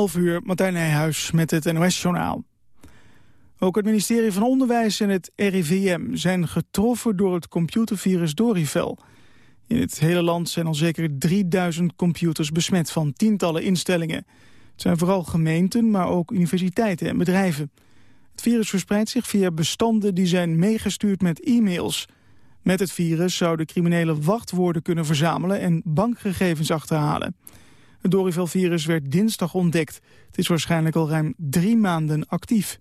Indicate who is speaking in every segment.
Speaker 1: 11 uur, Martijn Nijhuis met het NOS-journaal. Ook het ministerie van Onderwijs en het RIVM zijn getroffen door het computervirus Dorivel. In het hele land zijn al zeker 3000 computers besmet van tientallen instellingen. Het zijn vooral gemeenten, maar ook universiteiten en bedrijven. Het virus verspreidt zich via bestanden die zijn meegestuurd met e-mails. Met het virus zouden criminelen wachtwoorden kunnen verzamelen en bankgegevens achterhalen. Het Dorivel-virus werd dinsdag ontdekt. Het is waarschijnlijk al ruim drie maanden actief.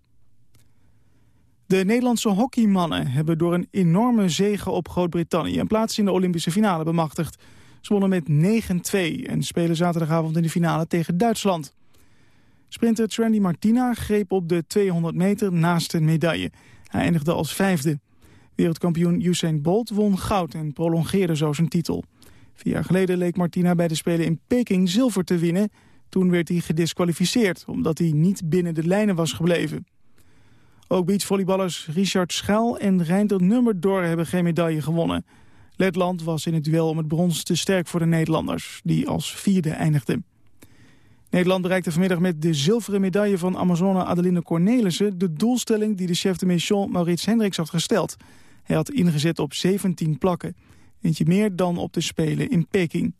Speaker 1: De Nederlandse hockeymannen hebben door een enorme zege op Groot-Brittannië... een plaats in de Olympische finale bemachtigd. Ze wonnen met 9-2 en spelen zaterdagavond in de finale tegen Duitsland. Sprinter Trendy Martina greep op de 200 meter naast een medaille. Hij eindigde als vijfde. Wereldkampioen Usain Bolt won goud en prolongeerde zo zijn titel. Vier jaar geleden leek Martina bij de Spelen in Peking zilver te winnen. Toen werd hij gedisqualificeerd, omdat hij niet binnen de lijnen was gebleven. Ook beachvolleyballers Richard Schaal en Reinder Nummerdor hebben geen medaille gewonnen. Letland was in het duel om het brons te sterk voor de Nederlanders, die als vierde eindigden. Nederland bereikte vanmiddag met de zilveren medaille van Amazone Adeline Cornelissen... de doelstelling die de chef de mission Maurits Hendricks had gesteld. Hij had ingezet op 17 plakken. Eentje meer dan op de Spelen in Peking.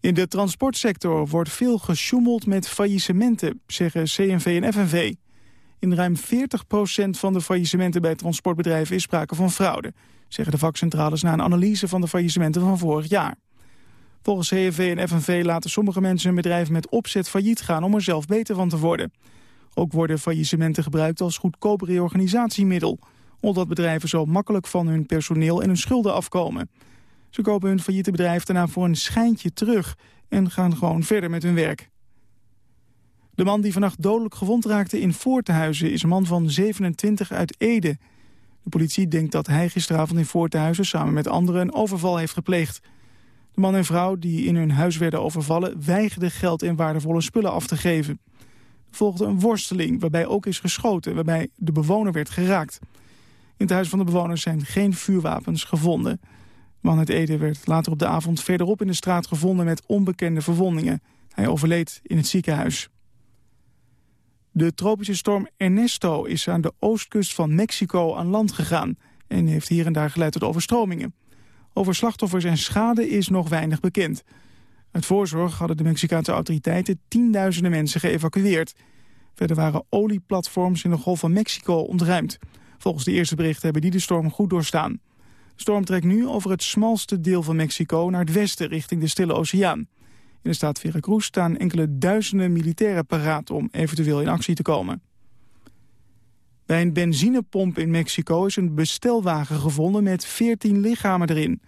Speaker 1: In de transportsector wordt veel gesjoemeld met faillissementen, zeggen CNV en FNV. In ruim 40% van de faillissementen bij transportbedrijven is sprake van fraude, zeggen de vakcentrales na een analyse van de faillissementen van vorig jaar. Volgens CNV en FNV laten sommige mensen hun bedrijf met opzet failliet gaan om er zelf beter van te worden. Ook worden faillissementen gebruikt als goedkoop reorganisatiemiddel omdat bedrijven zo makkelijk van hun personeel en hun schulden afkomen. Ze kopen hun failliete bedrijf daarna voor een schijntje terug en gaan gewoon verder met hun werk. De man die vannacht dodelijk gewond raakte in Voortehuizen is een man van 27 uit Ede. De politie denkt dat hij gisteravond in Voortehuizen samen met anderen een overval heeft gepleegd. De man en vrouw die in hun huis werden overvallen weigerden geld en waardevolle spullen af te geven. Er volgde een worsteling waarbij ook is geschoten, waarbij de bewoner werd geraakt. In het huis van de bewoners zijn geen vuurwapens gevonden. De man uit Ede werd later op de avond verderop in de straat gevonden met onbekende verwondingen. Hij overleed in het ziekenhuis. De tropische storm Ernesto is aan de oostkust van Mexico aan land gegaan... en heeft hier en daar geleid tot overstromingen. Over slachtoffers en schade is nog weinig bekend. Uit voorzorg hadden de Mexicaanse autoriteiten tienduizenden mensen geëvacueerd. Verder waren olieplatforms in de Golf van Mexico ontruimd. Volgens de eerste berichten hebben die de storm goed doorstaan. De storm trekt nu over het smalste deel van Mexico naar het westen richting de Stille Oceaan. In de staat Veracruz staan enkele duizenden militairen paraat om eventueel in actie te komen. Bij een benzinepomp in Mexico is een bestelwagen gevonden met 14 lichamen erin.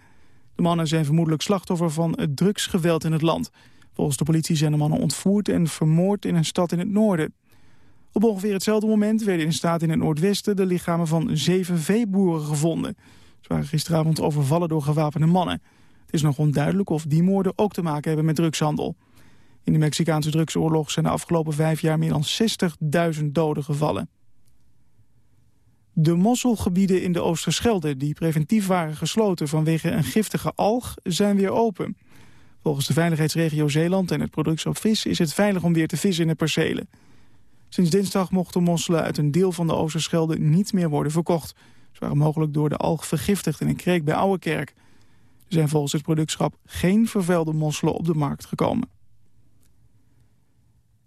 Speaker 1: De mannen zijn vermoedelijk slachtoffer van het drugsgeweld in het land. Volgens de politie zijn de mannen ontvoerd en vermoord in een stad in het noorden. Op ongeveer hetzelfde moment werden in staat in het noordwesten... de lichamen van zeven veeboeren gevonden. Ze waren gisteravond overvallen door gewapende mannen. Het is nog onduidelijk of die moorden ook te maken hebben met drugshandel. In de Mexicaanse drugsoorlog zijn de afgelopen vijf jaar... meer dan 60.000 doden gevallen. De mosselgebieden in de Oosterschelde, die preventief waren gesloten vanwege een giftige alg, zijn weer open. Volgens de veiligheidsregio Zeeland en het productschap vis is het veilig om weer te vissen in de percelen. Sinds dinsdag mochten mosselen uit een deel van de Oosterschelde niet meer worden verkocht. Ze waren mogelijk door de alg vergiftigd in een kreek bij Ouwekerk. Er zijn volgens het productschap geen vervuilde mosselen op de markt gekomen.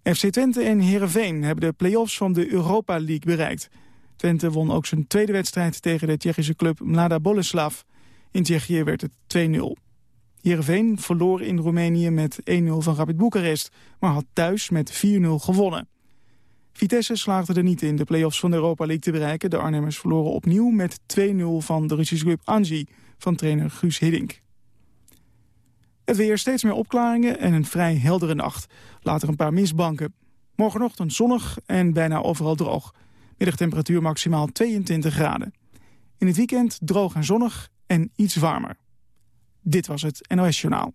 Speaker 1: FC Twente en Heerenveen hebben de play-offs van de Europa League bereikt. Twente won ook zijn tweede wedstrijd tegen de Tsjechische club Mlada Boleslav. In Tsjechië werd het 2-0. Heerenveen verloor in Roemenië met 1-0 van Rapid Boekarest... maar had thuis met 4-0 gewonnen. Vitesse slaagde er niet in de play-offs van de Europa League te bereiken. De Arnhemmers verloren opnieuw met 2-0 van de Russische club Anji van trainer Guus Hiddink. Het weer steeds meer opklaringen en een vrij heldere nacht. Later een paar mistbanken. Morgenochtend zonnig en bijna overal droog. Middagtemperatuur maximaal 22 graden. In het weekend droog en zonnig en iets warmer. Dit was het NOS Journaal.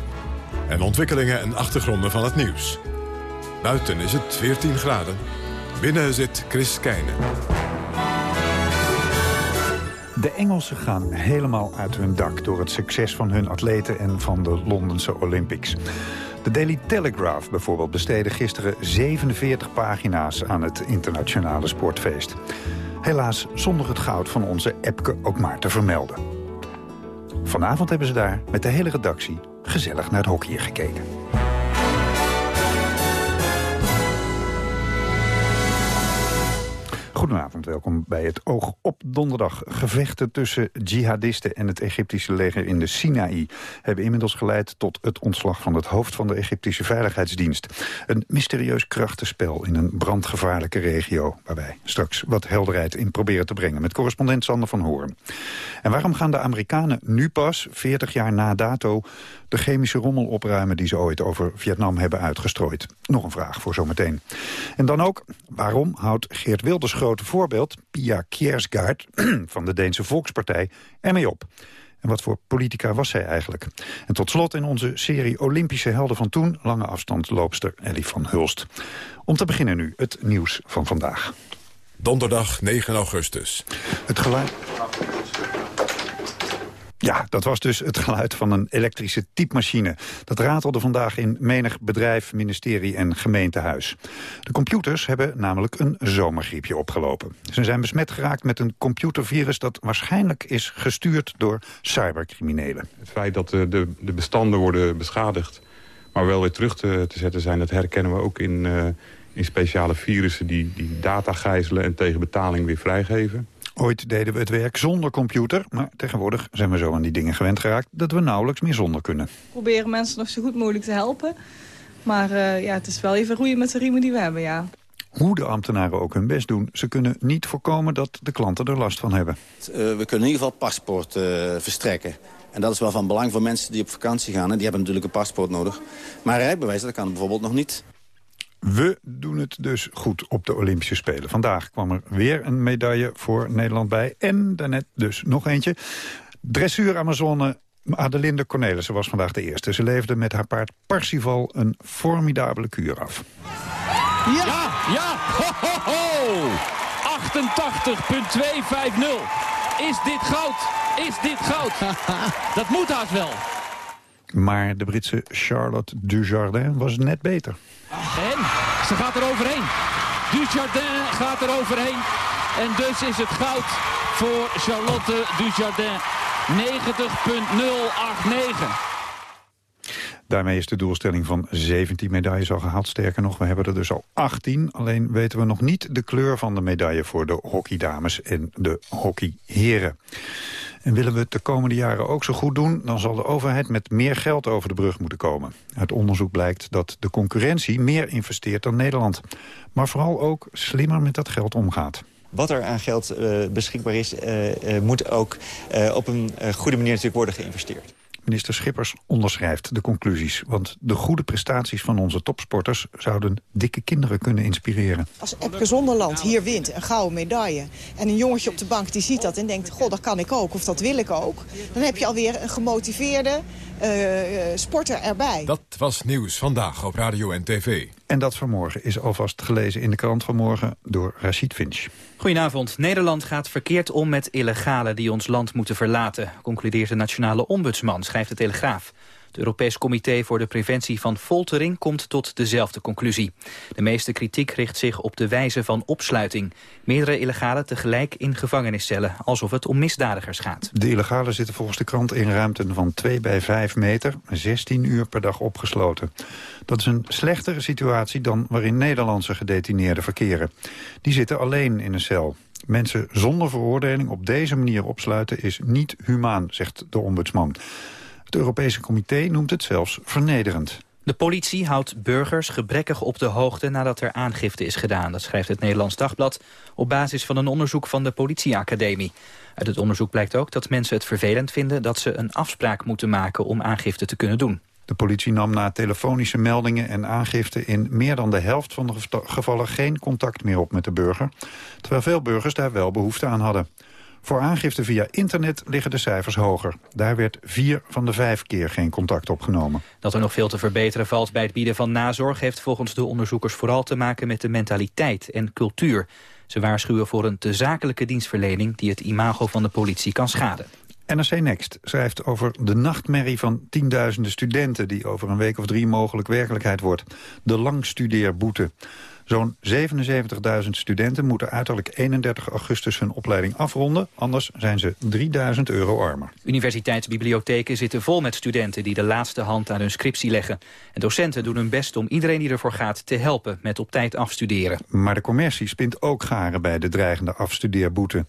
Speaker 2: en ontwikkelingen en achtergronden van het nieuws. Buiten is het 14 graden, binnen zit Chris Keijnen.
Speaker 3: De Engelsen gaan helemaal uit hun dak door het succes van hun atleten en van de Londense Olympics. De Daily Telegraph bijvoorbeeld besteedde gisteren 47 pagina's aan het internationale sportfeest. Helaas zonder het goud van onze Epke ook maar te vermelden. Vanavond hebben ze daar met de hele redactie gezellig naar het hockey gekeken. Goedenavond, welkom bij het Oog op Donderdag. Gevechten tussen jihadisten en het Egyptische leger in de Sinaï... hebben inmiddels geleid tot het ontslag van het hoofd van de Egyptische Veiligheidsdienst. Een mysterieus krachtenspel in een brandgevaarlijke regio... waar wij straks wat helderheid in proberen te brengen... met correspondent Sander van Hoorn. En waarom gaan de Amerikanen nu pas, 40 jaar na dato de chemische rommel opruimen die ze ooit over Vietnam hebben uitgestrooid. Nog een vraag voor zometeen. En dan ook, waarom houdt Geert Wilders grote voorbeeld... Pia Kjersgaard van de Deense Volkspartij ermee op? En wat voor politica was zij eigenlijk? En tot slot in onze serie Olympische helden van toen... lange afstandloopster Ellie van Hulst. Om te beginnen nu het nieuws van vandaag.
Speaker 2: Donderdag 9 augustus.
Speaker 3: Het geluid... Ja, dat was dus het geluid van een elektrische typemachine. Dat ratelde vandaag in menig bedrijf, ministerie en gemeentehuis. De computers hebben namelijk een zomergriepje opgelopen. Ze zijn besmet geraakt met een computervirus dat waarschijnlijk is gestuurd door cybercriminelen.
Speaker 4: Het feit dat de, de, de bestanden worden beschadigd, maar wel weer terug te, te zetten zijn... dat herkennen we ook in, uh, in speciale virussen die, die data gijzelen en tegen betaling weer vrijgeven.
Speaker 3: Ooit deden we het werk zonder computer, maar tegenwoordig zijn we zo aan die dingen gewend geraakt dat we nauwelijks meer zonder kunnen. We
Speaker 5: proberen mensen nog zo goed mogelijk te helpen, maar uh, ja, het is wel even roeien met de riemen die we hebben, ja.
Speaker 3: Hoe de ambtenaren ook hun best doen, ze kunnen niet voorkomen dat de klanten er last van hebben.
Speaker 6: Uh, we kunnen in ieder geval paspoort uh, verstrekken. En dat is wel van belang voor mensen die op vakantie gaan. En die hebben natuurlijk een paspoort nodig. Maar rijbewijs, dat kan bijvoorbeeld nog niet.
Speaker 3: We doen het dus goed op de Olympische Spelen. Vandaag kwam er weer een medaille voor Nederland bij. En daarnet dus nog eentje. Dressuur Amazone Adelinde Cornelissen was vandaag de eerste. Ze leefde met haar paard Parsival een formidabele kuur af.
Speaker 7: Ja, ja, ho, ho, ho. 88.250. Is dit goud? Is dit goud? Dat moet haast wel.
Speaker 3: Maar de Britse Charlotte Dujardin was net beter.
Speaker 7: En ze gaat er overheen. Dujardin gaat er overheen. En dus is het goud voor Charlotte Dujardin. 90.089.
Speaker 3: Daarmee is de doelstelling van 17 medailles al gehaald. Sterker nog, we hebben er dus al 18. Alleen weten we nog niet de kleur van de medaille voor de hockeydames en de hockeyheren. En willen we het de komende jaren ook zo goed doen... dan zal de overheid met meer geld over de brug moeten komen. Uit onderzoek blijkt dat de concurrentie meer investeert dan Nederland. Maar vooral ook slimmer met dat geld omgaat
Speaker 8: wat er aan geld uh, beschikbaar is, uh, uh, moet ook op een goede manier natuurlijk worden geïnvesteerd.
Speaker 3: Minister Schippers onderschrijft de conclusies. Want de goede prestaties van onze topsporters zouden dikke kinderen kunnen inspireren.
Speaker 9: Als Epke Zonderland hier wint, een gouden medaille... en een jongetje op de bank die ziet dat en denkt... goh, dat kan ik ook of dat wil ik ook... dan heb je alweer een gemotiveerde uh, sporter erbij.
Speaker 2: Dat was Nieuws Vandaag op Radio en TV.
Speaker 3: En dat vanmorgen is alvast gelezen in de krant vanmorgen door Rashid Finch.
Speaker 10: Goedenavond. Nederland gaat verkeerd om met illegalen die ons land moeten verlaten, concludeert de nationale ombudsman, schrijft de Telegraaf. Het Europees Comité voor de Preventie van Foltering komt tot dezelfde conclusie. De meeste kritiek richt zich op de wijze van opsluiting. Meerdere illegalen tegelijk in gevangeniscellen, alsof het om misdadigers gaat.
Speaker 3: De illegalen zitten volgens de krant in ruimten van 2 bij 5 meter, 16 uur per dag opgesloten. Dat is een slechtere situatie dan waarin Nederlandse gedetineerden verkeren. Die zitten alleen in een cel. Mensen zonder veroordeling op deze manier opsluiten is niet humaan, zegt de ombudsman. Het Europese Comité noemt het zelfs vernederend.
Speaker 10: De politie houdt burgers gebrekkig op de hoogte nadat er aangifte is gedaan. Dat schrijft het Nederlands Dagblad op basis van een onderzoek van de politieacademie. Uit het onderzoek blijkt ook dat mensen het vervelend vinden dat ze een afspraak moeten maken om aangifte te kunnen doen.
Speaker 3: De politie nam na telefonische meldingen en aangifte in meer dan de helft van de gevallen geen contact meer op met de burger, terwijl veel burgers daar wel behoefte aan hadden. Voor aangifte via internet liggen de cijfers hoger. Daar werd vier van de vijf keer geen contact opgenomen.
Speaker 10: Dat er nog veel te verbeteren valt bij het bieden van nazorg... heeft volgens de onderzoekers vooral te maken met de mentaliteit en cultuur. Ze waarschuwen voor een te zakelijke dienstverlening... die het imago van de politie kan schaden.
Speaker 3: NRC Next schrijft over de nachtmerrie van tienduizenden studenten... die over een week of drie mogelijk werkelijkheid wordt. De langstudeerboete. Zo'n 77.000 studenten moeten uiterlijk 31 augustus hun opleiding afronden. Anders zijn ze 3000 euro armer.
Speaker 10: Universiteitsbibliotheken zitten vol met studenten die de laatste hand aan hun scriptie leggen. En docenten doen hun best om iedereen die ervoor gaat te helpen met op tijd afstuderen.
Speaker 3: Maar de commercie spint ook garen bij de dreigende afstudeerboete.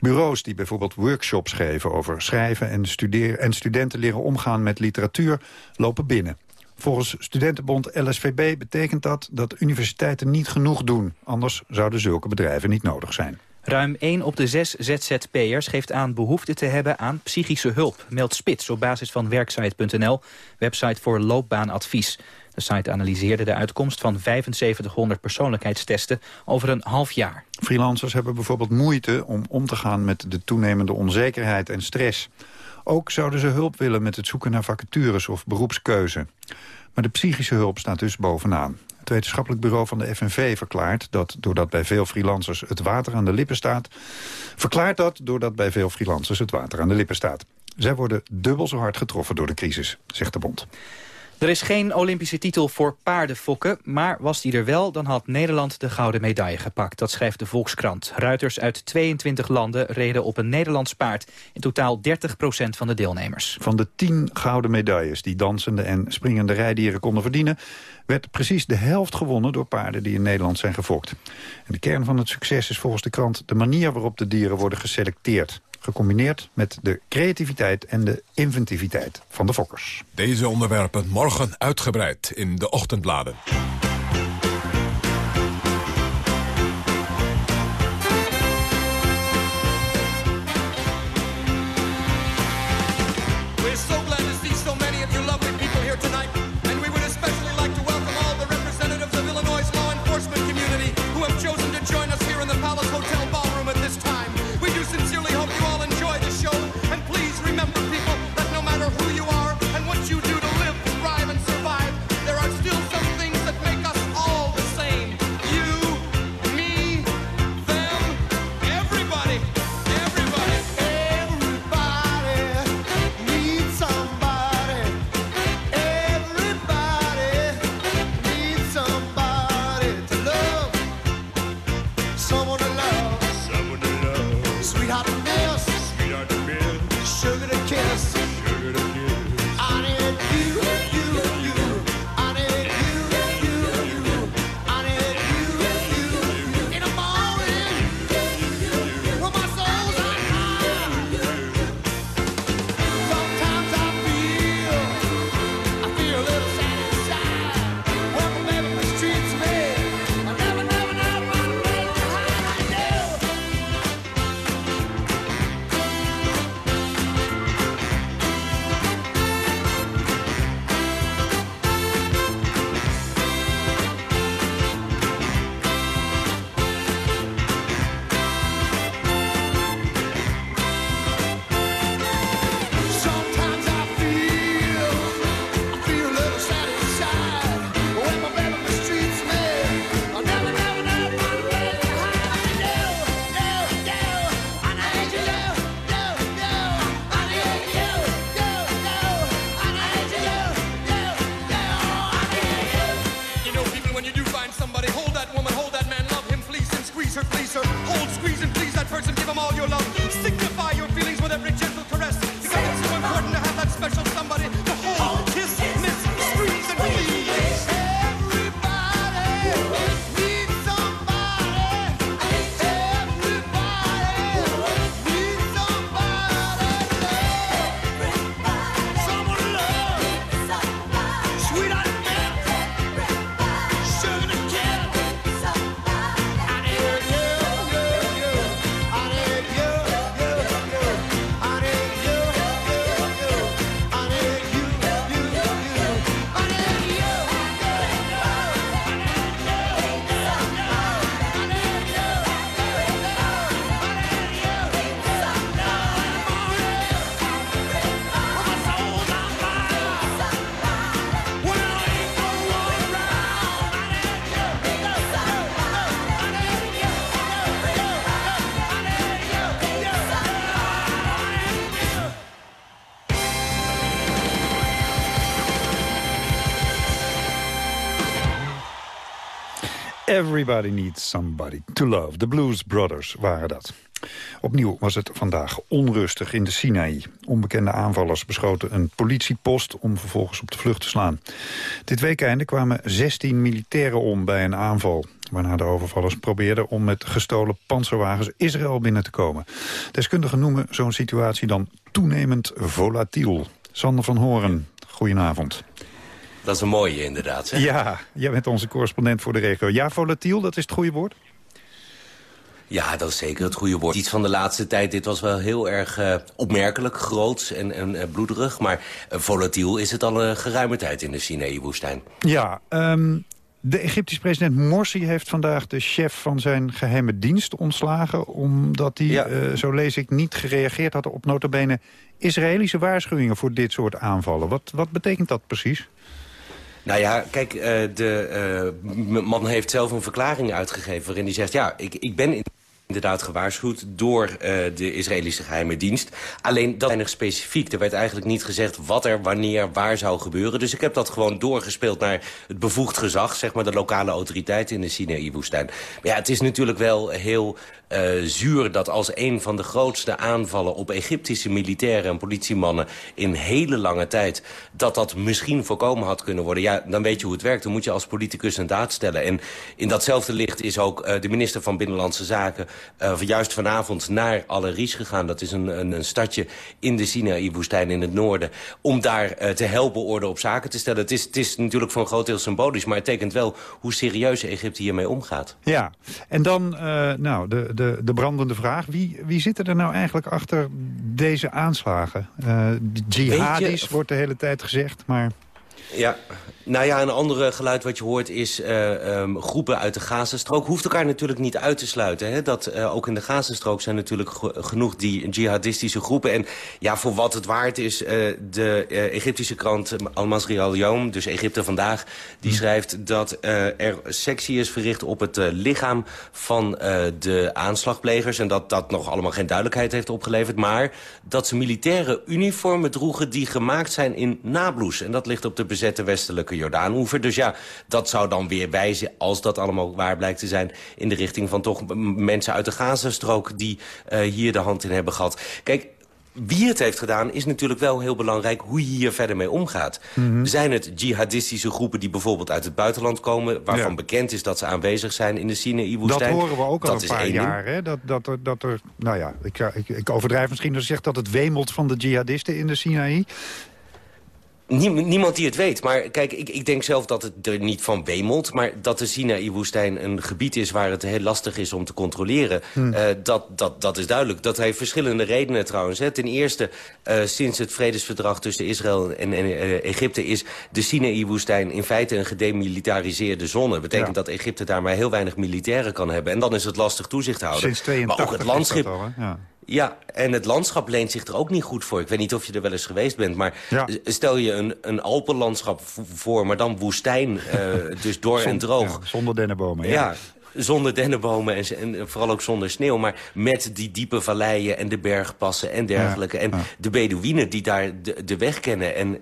Speaker 3: Bureaus die bijvoorbeeld workshops geven over schrijven en, studeren, en studenten leren omgaan met literatuur lopen binnen. Volgens studentenbond LSVB betekent dat dat universiteiten niet genoeg doen. Anders zouden zulke bedrijven niet nodig zijn.
Speaker 10: Ruim 1 op de 6 ZZP'ers geeft aan behoefte te hebben aan psychische hulp. Meldt Spits op basis van werksite.nl, website voor loopbaanadvies. De site analyseerde de uitkomst van 7500 persoonlijkheidstesten over een half jaar.
Speaker 3: Freelancers hebben bijvoorbeeld moeite om om te gaan met de toenemende onzekerheid en stress. Ook zouden ze hulp willen met het zoeken naar vacatures of beroepskeuze. Maar de psychische hulp staat dus bovenaan. Het wetenschappelijk bureau van de FNV verklaart dat doordat bij veel freelancers het water aan de lippen staat, verklaart dat doordat bij veel freelancers het water aan de lippen staat. Zij worden dubbel zo hard getroffen door de crisis, zegt de bond.
Speaker 10: Er is geen Olympische titel voor paardenfokken, maar was die er wel... dan had Nederland de gouden medaille gepakt. Dat schrijft de Volkskrant. Ruiters uit 22 landen reden op een Nederlands paard. In totaal 30% van de deelnemers.
Speaker 3: Van de 10 gouden medailles die dansende en springende rijdieren konden verdienen... werd precies de helft gewonnen door paarden die in Nederland zijn gefokt. En de kern van het succes is volgens de krant... de manier waarop de dieren worden geselecteerd gecombineerd met de creativiteit en de inventiviteit van de fokkers.
Speaker 2: Deze onderwerpen morgen uitgebreid in de ochtendbladen.
Speaker 11: hot
Speaker 3: Everybody needs somebody to love. De Blues Brothers waren dat. Opnieuw was het vandaag onrustig in de Sinaï. Onbekende aanvallers beschoten een politiepost om vervolgens op de vlucht te slaan. Dit weekende kwamen 16 militairen om bij een aanval waarna de overvallers probeerden om met gestolen panzerwagens Israël binnen te komen. Deskundigen noemen zo'n situatie dan toenemend volatiel. Sander van Horen, goedenavond.
Speaker 11: Dat is een mooie inderdaad. Hè?
Speaker 3: Ja, jij bent onze correspondent voor de regio. Ja, volatiel, dat is het goede woord?
Speaker 11: Ja, dat is zeker het goede woord. Iets van de laatste tijd, dit was wel heel erg uh, opmerkelijk, groots en, en uh, bloederig. Maar uh, volatiel is het al een geruime tijd in de Sinaï-woestijn.
Speaker 3: Ja, um, de Egyptische president Morsi heeft vandaag de chef van zijn geheime dienst ontslagen... omdat hij, ja. zo lees ik, niet gereageerd had op notabene Israëlische waarschuwingen voor dit soort aanvallen. Wat, wat betekent dat precies?
Speaker 11: Nou ja, kijk, uh, de uh, man heeft zelf een verklaring uitgegeven... waarin hij zegt, ja, ik, ik ben inderdaad gewaarschuwd door uh, de Israëlische geheime dienst. Alleen dat weinig specifiek. Er werd eigenlijk niet gezegd wat er, wanneer, waar zou gebeuren. Dus ik heb dat gewoon doorgespeeld naar het bevoegd gezag... zeg maar de lokale autoriteit in de Sinaï-woestijn. Maar ja, het is natuurlijk wel heel uh, zuur dat als een van de grootste aanvallen... op Egyptische militairen en politiemannen in hele lange tijd... dat dat misschien voorkomen had kunnen worden. Ja, dan weet je hoe het werkt. Dan moet je als politicus een daad stellen. En in datzelfde licht is ook uh, de minister van Binnenlandse Zaken... Uh, juist vanavond naar Al-Arish gegaan. Dat is een, een, een stadje in de Sinaï-woestijn in het noorden. Om daar te helpen orde op zaken te stellen. Het is, het is natuurlijk voor een groot deel symbolisch. Maar het tekent wel hoe serieus Egypte hiermee omgaat.
Speaker 3: Ja, en dan nou, de, de brandende vraag. Wie, wie zit er nou eigenlijk achter deze aanslagen? jihadis wordt de hele tijd gezegd, maar...
Speaker 11: Ja, nou ja, een andere geluid wat je hoort is uh, um, groepen uit de Gazastrook. Hoeft elkaar natuurlijk niet uit te sluiten. Hè? Dat uh, ook in de Gazastrook zijn natuurlijk genoeg die jihadistische groepen. En ja, voor wat het waard is, uh, de Egyptische krant Al-Masri al-Yom, dus Egypte Vandaag, die schrijft dat er sectie is verricht op het lichaam van de aanslagplegers. En dat dat nog allemaal geen duidelijkheid heeft opgeleverd. Maar dat ze militaire uniformen droegen die gemaakt zijn in Nablus. En dat ligt op de bezette westelijke Jordaanoever. Dus ja, dat zou dan weer wijzen, als dat allemaal waar blijkt te zijn... in de richting van toch mensen uit de Gazastrook... die uh, hier de hand in hebben gehad. Kijk, wie het heeft gedaan is natuurlijk wel heel belangrijk hoe je hier verder mee omgaat. Mm -hmm. Zijn het jihadistische groepen die bijvoorbeeld uit het buitenland komen... waarvan ja. bekend is dat ze aanwezig zijn in de Sinaï-woestijn?
Speaker 3: Dat horen we ook al dat een paar jaar. Hè? Dat, dat, er, dat er, nou ja, ik, ik, ik overdrijf misschien als ik zeg dat het wemelt van de jihadisten in de Sinaï.
Speaker 11: Niemand die het weet. Maar kijk, ik, ik denk zelf dat het er niet van wemelt. Maar dat de Sinaï-woestijn een gebied is waar het heel lastig is om te controleren. Hmm. Uh, dat, dat, dat is duidelijk. Dat heeft verschillende redenen trouwens. Hè. Ten eerste, uh, sinds het vredesverdrag tussen Israël en, en uh, Egypte... is de Sinaï-woestijn in feite een gedemilitariseerde zone. Dat betekent ja. dat Egypte daar maar heel weinig militairen kan hebben. En dan is het lastig toezicht houden.
Speaker 3: Sinds 82
Speaker 11: maar ook het landschap.
Speaker 3: Al, ja.
Speaker 11: Ja, en het landschap leent zich er ook niet goed voor. Ik weet niet of je er wel eens geweest bent, maar ja. stel je een, een Alpenlandschap voor... maar dan woestijn, uh, dus door
Speaker 3: Zon,
Speaker 11: en droog.
Speaker 3: Ja, zonder dennenbomen, ja.
Speaker 11: ja zonder dennenbomen en, en, vooral ook zonder sneeuw... maar met die diepe valleien en de bergpassen en dergelijke. Ja, en de Bedouinen die daar de, de, weg kennen. En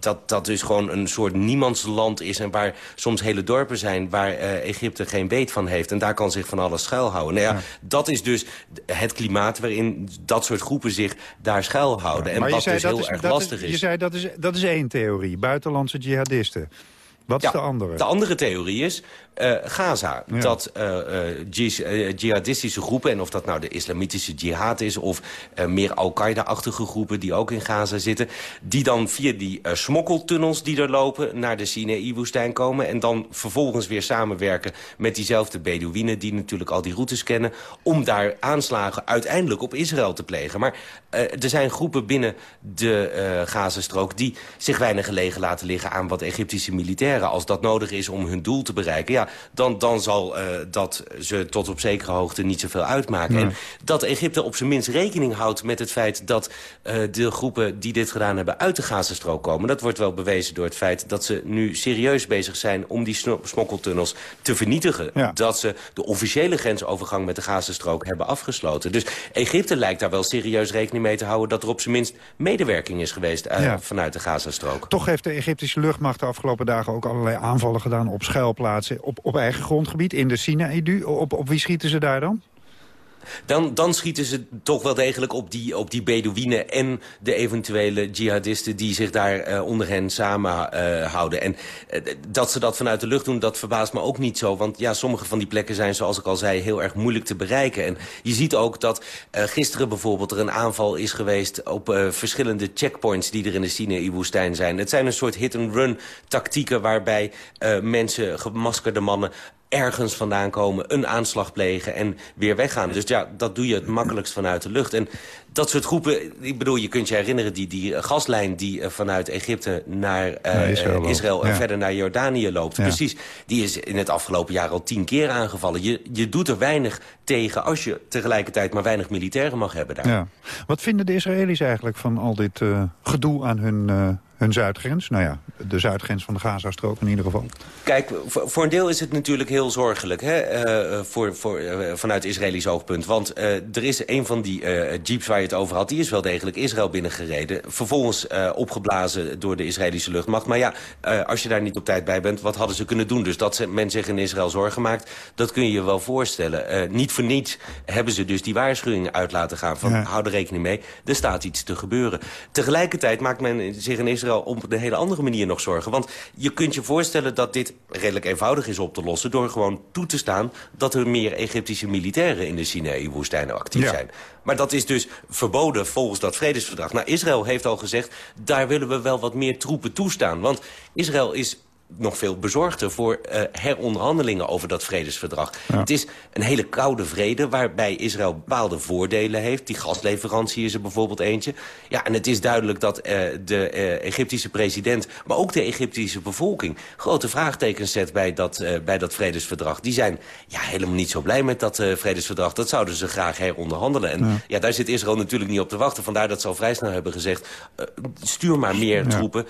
Speaker 11: dat dat dus gewoon een soort niemandsland is... en waar soms hele dorpen zijn waar uh, Egypte geen weet van heeft. En daar kan zich van alles schuilhouden. Nou ja, ja. dat is dus het klimaat waarin dat soort groepen zich daar schuilhouden. en wat dus heel
Speaker 3: is,
Speaker 11: erg lastig
Speaker 3: is,
Speaker 11: is.
Speaker 3: Je zei dat is, dat is één theorie, buitenlandse jihadisten. Wat is
Speaker 11: ja,
Speaker 3: de andere?
Speaker 11: De andere theorie is uh, Gaza.
Speaker 3: Ja.
Speaker 11: Dat uh, uh, jihadistische groepen, en of dat nou de islamitische jihad is... of meer Al-Qaeda-achtige groepen die ook in Gaza zitten... die dan via die smokkeltunnels die er lopen naar de Sinaï-woestijn komen... en dan vervolgens weer samenwerken met diezelfde Bedouinen... die natuurlijk al die routes kennen... om daar aanslagen uiteindelijk op Israël te plegen. Maar er zijn groepen binnen de Gazastrook... die zich weinig gelegen laten liggen aan wat Egyptische militairen als dat nodig is om hun doel te bereiken... Ja, dan, dan zal uh, dat ze tot op zekere hoogte niet zoveel uitmaken. Nee. En dat Egypte op zijn minst rekening houdt met het feit... dat uh, de groepen die dit gedaan hebben uit de Gazastrook komen... dat wordt wel bewezen door het feit dat ze nu serieus bezig zijn... om die smokkeltunnels te vernietigen. Ja. Dat ze de officiële grensovergang met de Gazastrook hebben afgesloten. Dus Egypte lijkt daar wel serieus rekening mee te houden... dat er op zijn minst medewerking is geweest uh, ja. vanuit de Gazastrook.
Speaker 3: Toch heeft de Egyptische luchtmacht de afgelopen dagen ook ook allerlei aanvallen gedaan op schuilplaatsen... op, op eigen grondgebied in de Sinaï. Op, op wie schieten ze daar dan?
Speaker 11: Dan, dan schieten ze toch wel degelijk op die, op die Bedouinen... en de eventuele jihadisten die zich daar uh, onder hen samenhouden. Houden. en uh, dat ze dat vanuit de lucht doen, dat verbaast me ook niet zo. Want ja, sommige van die plekken zijn, zoals ik al zei, heel erg moeilijk te bereiken. En je ziet ook dat gisteren bijvoorbeeld er een aanval is geweest... op verschillende checkpoints die er in de Sinaï-woestijn zijn. Het zijn een soort hit-and-run tactieken waarbij mensen, gemaskerde mannen ergens vandaan komen, een aanslag plegen en weer weggaan. Dus ja, dat doe je het makkelijkst vanuit de lucht. En dat soort groepen, ik bedoel, je kunt je herinneren... die, die gaslijn die uh, vanuit Egypte naar, uh, naar Israël, Israël en ja. verder naar Jordanië loopt. Ja. Precies, die is in het afgelopen jaar al tien keer aangevallen. Je, je doet er weinig tegen als je tegelijkertijd maar weinig militairen mag hebben daar.
Speaker 3: Ja. Wat vinden de Israëli's eigenlijk van al dit gedoe aan hun hun zuidgrens. Nou ja, de zuidgrens van de Gazastrook in ieder geval.
Speaker 11: Kijk, voor, een deel is het natuurlijk heel zorgelijk hè, uh, voor, voor, uh, vanuit Israëlisch oogpunt. Want uh, er is een van die jeeps waar je het over had... die is wel degelijk Israël binnengereden. Vervolgens opgeblazen door de Israëlische luchtmacht. Maar ja, als je daar niet op tijd bij bent, wat hadden ze kunnen doen? Dus dat men zich in Israël zorgen maakt, dat kun je je wel voorstellen. niet voor niets hebben ze dus die waarschuwingen uit laten gaan... van ja. hou er rekening mee, er staat iets te gebeuren. Tegelijkertijd maakt men zich in Israël op een hele andere manier nog zorgen. Want je kunt je voorstellen dat dit redelijk eenvoudig is op te lossen... door gewoon toe te staan dat er meer Egyptische militairen in de Sinaï-woestijn actief ja. zijn. Maar dat is dus verboden volgens dat vredesverdrag. Nou, Israël heeft al gezegd, daar willen we wel wat meer troepen toestaan. Want Israël is nog veel bezorgder voor uh, heronderhandelingen over dat vredesverdrag. Ja. Het is een hele koude vrede waarbij Israël bepaalde voordelen heeft. Die gasleverantie is er bijvoorbeeld eentje. Ja, en het is duidelijk dat uh, de uh, Egyptische president, maar ook de Egyptische bevolking... grote vraagtekens zet bij dat, bij dat vredesverdrag. Die zijn ja, helemaal niet zo blij met dat vredesverdrag. Dat zouden ze graag heronderhandelen. En ja. ja. daar zit Israël natuurlijk niet op te wachten. Vandaar dat ze al vrij snel hebben gezegd... stuur maar meer ja. troepen.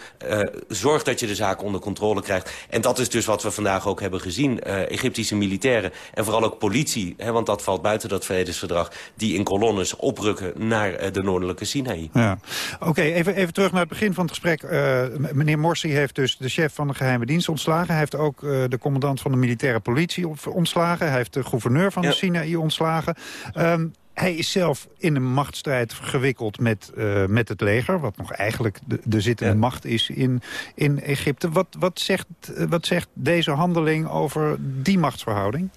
Speaker 11: zorg dat je de zaak onder controle krijgt. En dat is dus wat we vandaag ook hebben gezien. Uh, Egyptische militairen en vooral ook politie, hè, want dat valt buiten dat vredesverdrag... die in kolonnes oprukken naar uh, de noordelijke Sinaï.
Speaker 3: Ja. Oké, okay, even, even terug naar het begin van het gesprek. Uh, meneer Morsi heeft dus de chef van de geheime dienst ontslagen. Hij heeft ook de commandant van de militaire politie ontslagen. Hij heeft de gouverneur van ja. de Sinaï ontslagen. Um, hij is zelf in een machtsstrijd gewikkeld met, uh, met het leger... wat nog eigenlijk de, de zittende ja. macht is in, in Egypte. Wat, wat, zegt, wat zegt deze handeling over die machtsverhouding?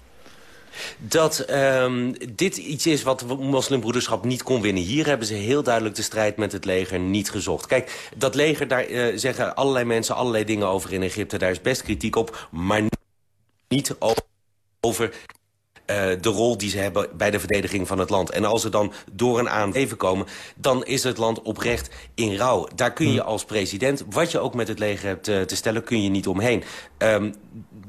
Speaker 11: dat um, dit iets is wat de moslimbroederschap niet kon winnen. Hier hebben ze heel duidelijk de strijd met het leger niet gezocht. Kijk, dat leger, daar uh, zeggen allerlei mensen allerlei dingen over in Egypte. Daar is best kritiek op, maar niet over de rol die ze hebben bij de verdediging van het land. En als ze dan door een aanleven komen, dan is het land oprecht in rouw. Daar kun je als president, wat je ook met het leger hebt uh, te stellen, kun je niet omheen. Um,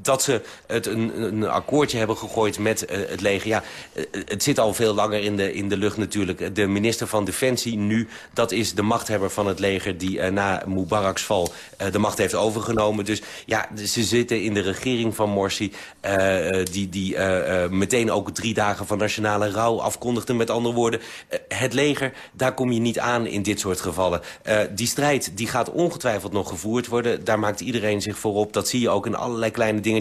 Speaker 11: dat ze het een, een akkoordje hebben gegooid met uh, het leger. Ja, uh, het zit al veel langer in de, in de lucht natuurlijk. De minister van Defensie nu, dat is de machthebber van het leger... die uh, na Mubarak's val de macht heeft overgenomen. Dus ja, ze zitten in de regering van Morsi... die, die meteen ook drie dagen van nationale rouw afkondigde. Met andere woorden, het leger, daar kom je niet aan in dit soort gevallen. die strijd die gaat ongetwijfeld nog gevoerd worden. Daar maakt iedereen zich voor op. Dat zie je ook in allerlei kleine dingen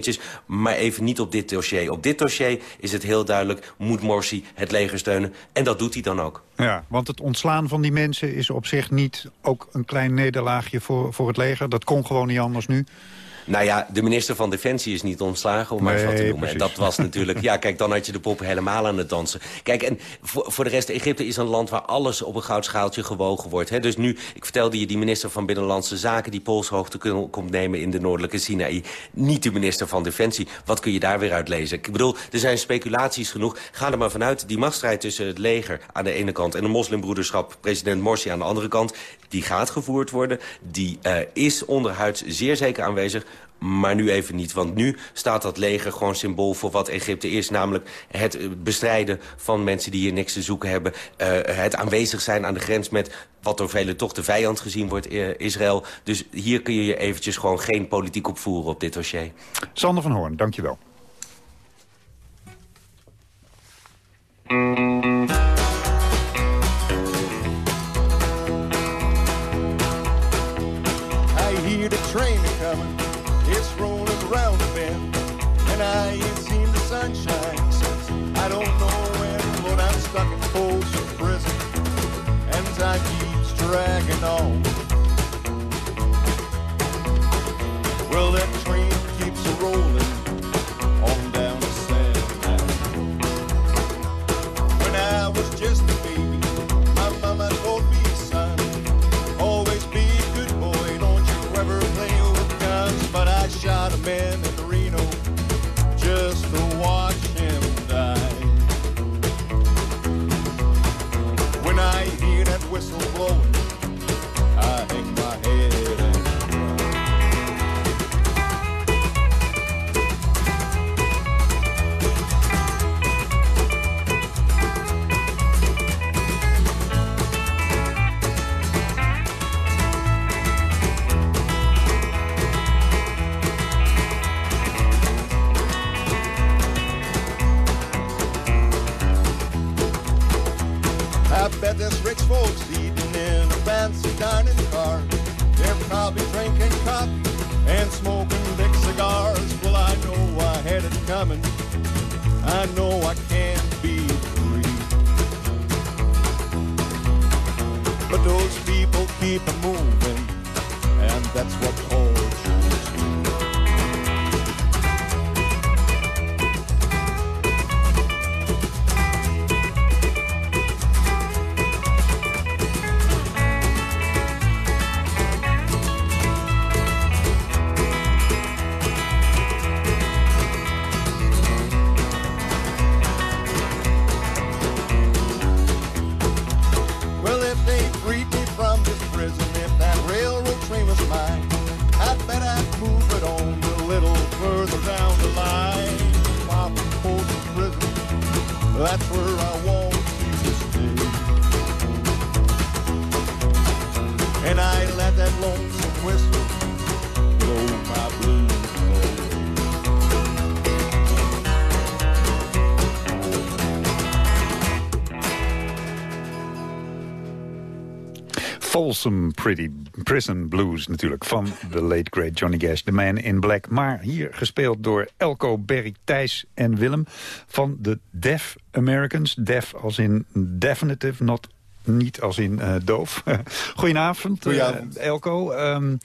Speaker 11: maar even niet op dit dossier. Op dit dossier is het heel duidelijk, moet Morsi het leger steunen. En dat doet hij dan ook.
Speaker 3: Ja, want het ontslaan van die mensen is op zich niet ook een klein nederlaagje voor, voor het leger. Dat kon gewoon niet anders nu.
Speaker 11: Nou ja, de minister van Defensie is niet ontslagen, om maar eens wat te noemen. En dat was natuurlijk... Ja, kijk, dan had je de poppen helemaal aan het dansen. Kijk, en voor, voor de rest, Egypte is een land waar alles op een goudschaaltje gewogen wordt. Hè? Dus nu, ik vertelde je, die minister van Binnenlandse Zaken... die polshoogte komt nemen in de noordelijke Sinaï. Niet de minister van Defensie. Wat kun je daar weer uit lezen? Ik bedoel, er zijn speculaties genoeg. Ga er maar vanuit, die machtsstrijd tussen het leger aan de ene kant... en de moslimbroederschap, president Morsi aan de andere kant... die gaat gevoerd worden. Die uh, is onderhuids zeer zeker aanwezig maar nu even niet. Want nu staat dat leger gewoon symbool voor wat Egypte is. Namelijk het bestrijden van mensen die hier niks te zoeken hebben. Uh, het aanwezig zijn aan de grens met wat door velen toch de vijand gezien wordt, uh, Israël. Dus hier kun je je eventjes gewoon geen politiek opvoeren op dit dossier.
Speaker 3: Sander van Hoorn, dankjewel.
Speaker 12: Dragging on. Well, that train keeps a rolling on down. When I was just a baby, my mama told me, son, always be a good boy, don't you ever play with guns. But I shot a man in Reno just to watch him die. When I hear that whistle blowing, Folsom
Speaker 3: Pretty Prison Blues natuurlijk van de late great Johnny Cash, The Man in Black. Maar hier gespeeld door Elko, Berry, Thijs en Willem van de Deaf Americans. Deaf als in definitive, not, niet als in eh, doof. Goedenavond, eh,
Speaker 12: Goedenavond.
Speaker 3: Elko. Ehm,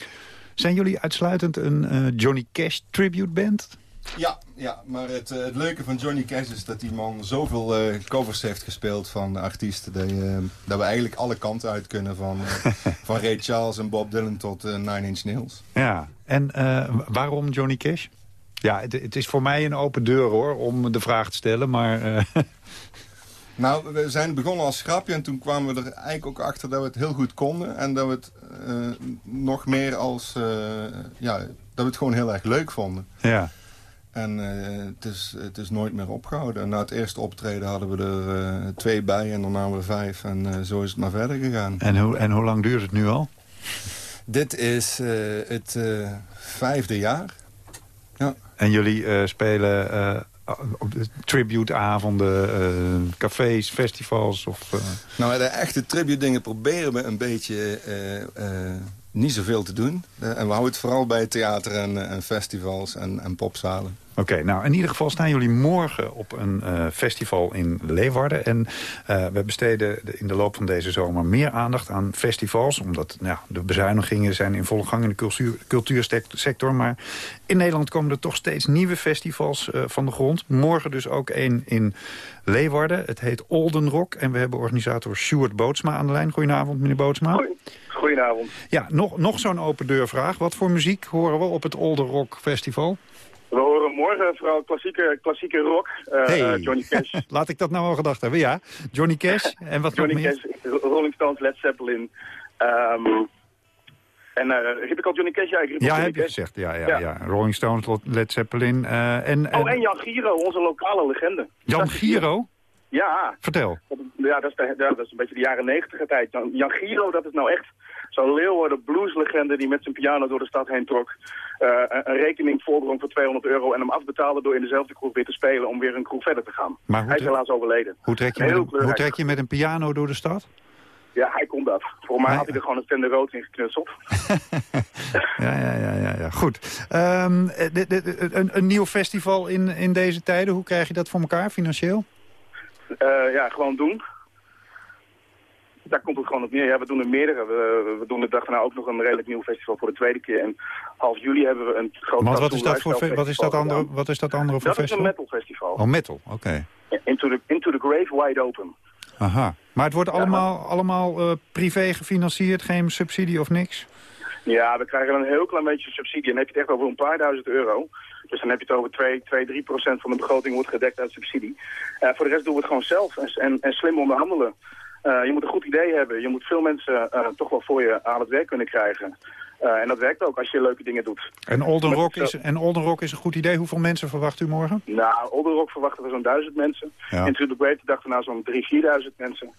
Speaker 3: zijn jullie uitsluitend een eh, Johnny Cash tribute band?
Speaker 12: Ja, ja maar het, eh, het leuke van Johnny Cash is dat die man zoveel eh, covers heeft gespeeld van artiesten. Dat, eh, dat we eigenlijk alle kanten uit kunnen. Van, van Ray Charles en Bob Dylan tot Nine Inch Nails.
Speaker 3: Ja, en waarom Johnny Cash? Ja, het, het is voor mij een open deur hoor, om de vraag te stellen, maar...
Speaker 12: Nou, we zijn begonnen als grapje en toen kwamen we er eigenlijk ook achter dat we het heel goed konden. En dat we het nog meer als, ja, dat we het gewoon heel erg leuk vonden.
Speaker 3: ja.
Speaker 12: En eh, het, is, het is nooit meer opgehouden. En na het eerste optreden hadden we er eh, twee bij en daarna we vijf. En eh, zo is het maar verder gegaan.
Speaker 3: En, hoe, en hoe lang duurt het nu al?
Speaker 12: Dit is het vijfde jaar. Ja.
Speaker 3: En jullie spelen op de tributeavonden, cafés, festivals? Of,
Speaker 12: Nou, de echte tribute dingen proberen we een beetje eh, niet zoveel te doen. En we houden het vooral bij theater en, en festivals en, en popzalen.
Speaker 3: Oké, nou in ieder geval staan jullie morgen op een eh, festival in Leeuwarden. En eh, we besteden de- in de loop van deze zomer meer aandacht aan festivals. Omdat nou, de bezuinigingen zijn in volle gang in de cultuur, cultuursector. Maar in Nederland komen er toch steeds nieuwe festivals eh, van de grond. Morgen dus ook één in Leeuwarden. Het heet Olden Rock. En we hebben organisator Stuart Bootsma aan de lijn. Goedenavond, meneer Bootsma.
Speaker 13: Goedenavond.
Speaker 3: Ja, nog, nog zo'n open deurvraag. Wat voor muziek horen we op het Olden Rock Festival?
Speaker 13: We horen morgen vooral klassieke, klassieke rock. Eh,
Speaker 3: Hey.
Speaker 13: eh, Johnny Cash.
Speaker 3: Laat ik dat nou wel gedacht hebben, ja. Johnny Cash en wat nog
Speaker 13: Johnny
Speaker 3: meer?
Speaker 13: Cash, Rolling Stones, Led Zeppelin. Ehm, en uh, riep ik al Johnny Cash? Al
Speaker 3: Ja, heb je gezegd. Ja, ja,
Speaker 13: Ja.
Speaker 3: ja. Rolling Stones, Led Zeppelin. eh, en,
Speaker 13: Oh, en Jan Giro, onze lokale legende.
Speaker 3: Jan Giro?
Speaker 13: Ja.
Speaker 3: Vertel.
Speaker 13: Ja, dat is, de, dat is een beetje de jaren negentig tijd. Jan, Jan Giro, dat is nou echt zo'n Leeuwarden blueslegende die met zijn piano door de stad heen trok. Eh, een, een rekening voordrong voor 200 euro en hem afbetaalde door in dezelfde kroeg weer te spelen om weer een kroeg verder te gaan.
Speaker 3: Maar hoe
Speaker 13: Hij is helaas overleden.
Speaker 3: Hoe trek, je met een, hoe trek je met een piano door de stad?
Speaker 13: Ja, hij kon dat. Voor mij had hij er gewoon een tender rood in geknutseld.
Speaker 3: Ja, ja, ja, ja, ja. goed. Ehm, eh, de- de- de- een, een nieuw festival in, in deze tijden, hoe krijg je dat voor elkaar financieel?
Speaker 13: Eh, ja, gewoon doen. Daar komt het gewoon op neer. Ja, we doen er meerdere. We, we doen de dag daarna ook nog een redelijk nieuw festival voor de tweede keer. En half juli hebben we een groot
Speaker 3: Want wat is dat, voor, wat is dat
Speaker 13: Festival
Speaker 3: andere,
Speaker 13: gedaan.
Speaker 3: wat is dat andere voor
Speaker 13: Dat is een
Speaker 3: festival?
Speaker 13: metal festival.
Speaker 3: Oh, metal, oké.
Speaker 13: Into, the, into the grave wide open.
Speaker 3: Aha. Maar het wordt allemaal, allemaal eh, privé gefinancierd, geen subsidie of niks?
Speaker 13: Ja, we krijgen een heel klein beetje subsidie. En dan heb je het echt over een paar duizend euro. Dus dan heb je het over 2, 2 3 procent van de begroting wordt gedekt uit subsidie. Eh, voor de rest doen we het gewoon zelf en, en, en slim onderhandelen. Eh, je moet een goed idee hebben. Je moet veel mensen eh, toch wel voor je aan het werk kunnen krijgen. En dat werkt ook als je leuke dingen doet.
Speaker 3: En Olden,
Speaker 13: Met-
Speaker 3: Rock is, en Olden Rock is een goed idee. Hoeveel mensen verwacht u morgen?
Speaker 13: Nou, Older Rock verwachten we zo'n duizend mensen.
Speaker 3: Ja.
Speaker 13: Into the Great de dag daarna zo'n 3.000, 4.000 mensen.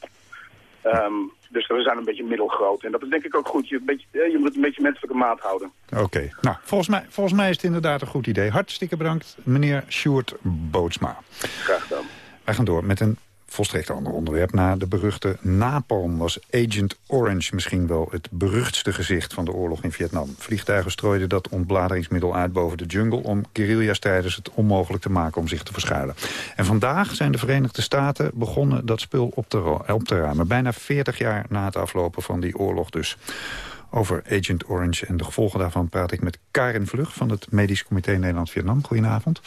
Speaker 13: Ehm, dus we zijn een beetje middelgroot. En dat is denk ik ook goed. Je, een beetje, eh, je moet een beetje menselijke maat houden.
Speaker 3: Oké. Nou, volgens mij, volgens mij is het inderdaad een goed idee. Hartstikke bedankt, meneer Sjoerd Bootsma.
Speaker 13: Graag gedaan.
Speaker 3: Wij gaan door met een volstrekt ander onderwerp. Na de beruchte napalm was Agent Orange misschien wel het beruchtste gezicht van de oorlog in Vietnam. Vliegtuigen strooiden dat ontbladeringsmiddel uit boven de jungle om guerrilla-strijders het onmogelijk te maken om zich te verschuilen. En vandaag zijn de Verenigde Staten begonnen dat spul op te, op te ruimen. Bijna 40 jaar na het aflopen van die oorlog dus. Over Agent Orange en de gevolgen daarvan praat ik met Karin Vlug van het Medisch Comité Nederland-Vietnam. Goedenavond.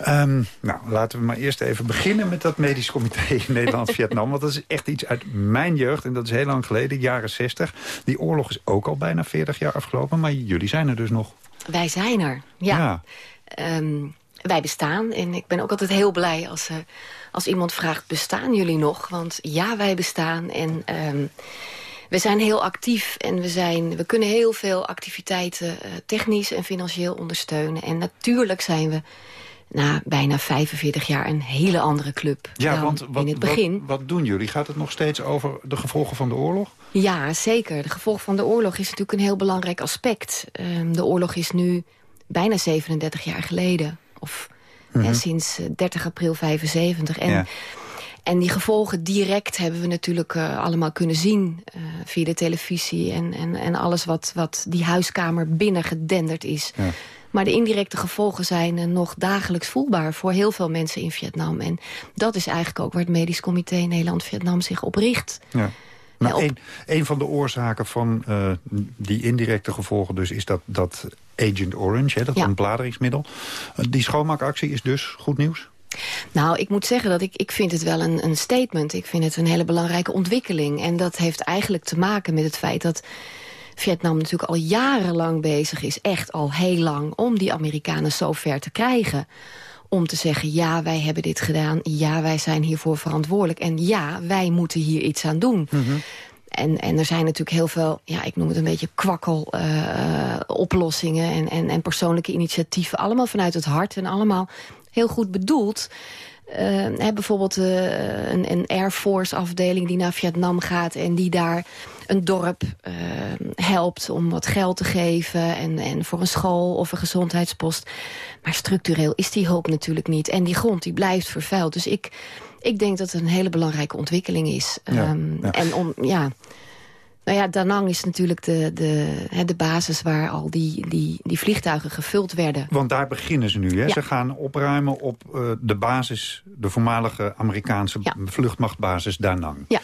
Speaker 3: Ehm, nou, laten we maar eerst even beginnen met dat medisch comité in Nederland-Vietnam. Want dat is echt iets uit mijn jeugd en dat is heel lang geleden, jaren 60. Die oorlog is ook al bijna 40 jaar afgelopen, maar jullie zijn er dus nog.
Speaker 14: Wij zijn er, ja. Ehm, wij bestaan en ik ben ook altijd heel blij als, er, als iemand vraagt... bestaan jullie nog? Want ja, wij bestaan en ehm, we zijn heel actief... en we, zijn, we kunnen heel veel activiteiten eh, technisch en financieel ondersteunen. En natuurlijk zijn we na bijna 45 jaar een hele andere club
Speaker 3: Ja, want wat,
Speaker 14: in het begin.
Speaker 3: Wat, wat doen jullie? Gaat het nog steeds over de gevolgen van de oorlog?
Speaker 14: Ja, zeker. De gevolg van de oorlog is natuurlijk een heel belangrijk aspect. Ehm, de oorlog is nu bijna 37 jaar geleden. Of hè,
Speaker 15: Mhm.
Speaker 14: sinds eh, 30 april 75. En,
Speaker 15: Ja.
Speaker 14: En die gevolgen direct hebben we natuurlijk eh, allemaal kunnen zien... eh, via de televisie en, en, en alles wat, wat die huiskamer binnengedenderd is.
Speaker 3: Ja.
Speaker 14: Maar de indirecte gevolgen zijn eh, nog dagelijks voelbaar... voor heel veel mensen in Vietnam. En dat is eigenlijk ook waar het Medisch Comité Nederland-Vietnam zich op richt.
Speaker 3: Ja. Een, een van de oorzaken van die indirecte gevolgen dus is dat, dat Agent Orange, hè, dat
Speaker 14: Ja.
Speaker 3: ontbladeringsmiddel. Die schoonmaakactie is dus goed nieuws?
Speaker 14: Nou, ik moet zeggen dat ik, ik vind het wel een, een statement. Ik vind het een hele belangrijke ontwikkeling. En dat heeft eigenlijk te maken met het feit dat Vietnam natuurlijk al jarenlang bezig is... echt al heel lang, om die Amerikanen zo ver te krijgen. Om te zeggen, ja, wij hebben dit gedaan. Ja, wij zijn hiervoor verantwoordelijk. En ja, wij moeten hier iets aan doen. En, en er zijn natuurlijk heel veel, ja, ik noem het een beetje kwakkel eh, oplossingen en, en, en persoonlijke initiatieven. Allemaal vanuit het hart en allemaal heel goed bedoeld. Hè, bijvoorbeeld eh, een, een Air Force afdeling die naar Vietnam gaat... en die daar een dorp eh, helpt om wat geld te geven... En, en voor een school of een gezondheidspost. Maar structureel is die hulp natuurlijk niet. En die grond die blijft vervuild. Dus ik, ik denk dat het een hele belangrijke ontwikkeling is.
Speaker 3: Ja,
Speaker 14: Ehm,
Speaker 3: ja.
Speaker 14: En om, ja... Nou ja, Da Nang is natuurlijk de, de, hè, de basis waar al die, die, die vliegtuigen gevuld werden.
Speaker 3: Want daar beginnen ze nu. Hè?
Speaker 14: Ja.
Speaker 3: Ze gaan opruimen op eh, de basis, de voormalige Amerikaanse vluchtmachtbasis Da Nang.
Speaker 14: Ja.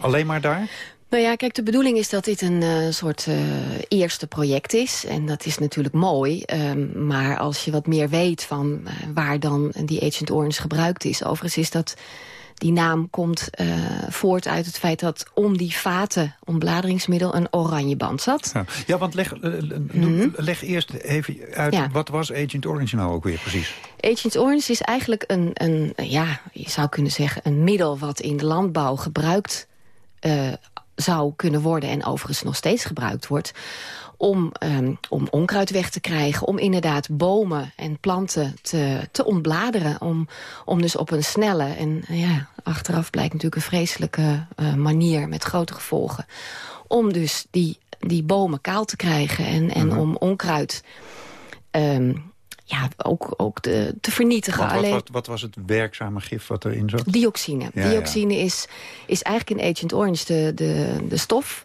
Speaker 3: Alleen maar daar?
Speaker 14: Nou ja, kijk, de bedoeling is dat dit een eh, soort eh, eerste project is. En dat is natuurlijk mooi. ehm, maar als je wat meer weet van waar dan die Agent Orange gebruikt is... overigens is dat... Die naam komt eh, voort uit het feit dat om die vaten ontbladeringsmiddel een oranje band zat.
Speaker 3: Ja, ja want leg, eh, eh, doe- leg eerst even uit,
Speaker 14: Mhm. Ja.
Speaker 3: wat was Agent Orange nou ook weer precies?
Speaker 14: Agent Orange is eigenlijk een, een, ja, je zou kunnen zeggen, een middel wat in de landbouw gebruikt zou kunnen worden en overigens nog steeds gebruikt wordt. Om, ehm, om onkruid weg te krijgen, om inderdaad bomen en planten te, te ontbladeren. Om, om dus op een snelle en ja, achteraf blijkt natuurlijk een vreselijke eh, manier met grote gevolgen. Om dus die, die bomen kaal te krijgen en, en om onkruid ehm, ja, ook, ook te, te vernietigen.
Speaker 3: Wat,
Speaker 14: Alleen,
Speaker 3: wat, wat was het werkzame gif wat erin zat?
Speaker 14: Dioxine.
Speaker 3: Ja,
Speaker 14: Dioxine Is, is eigenlijk in Agent Orange de, de, de stof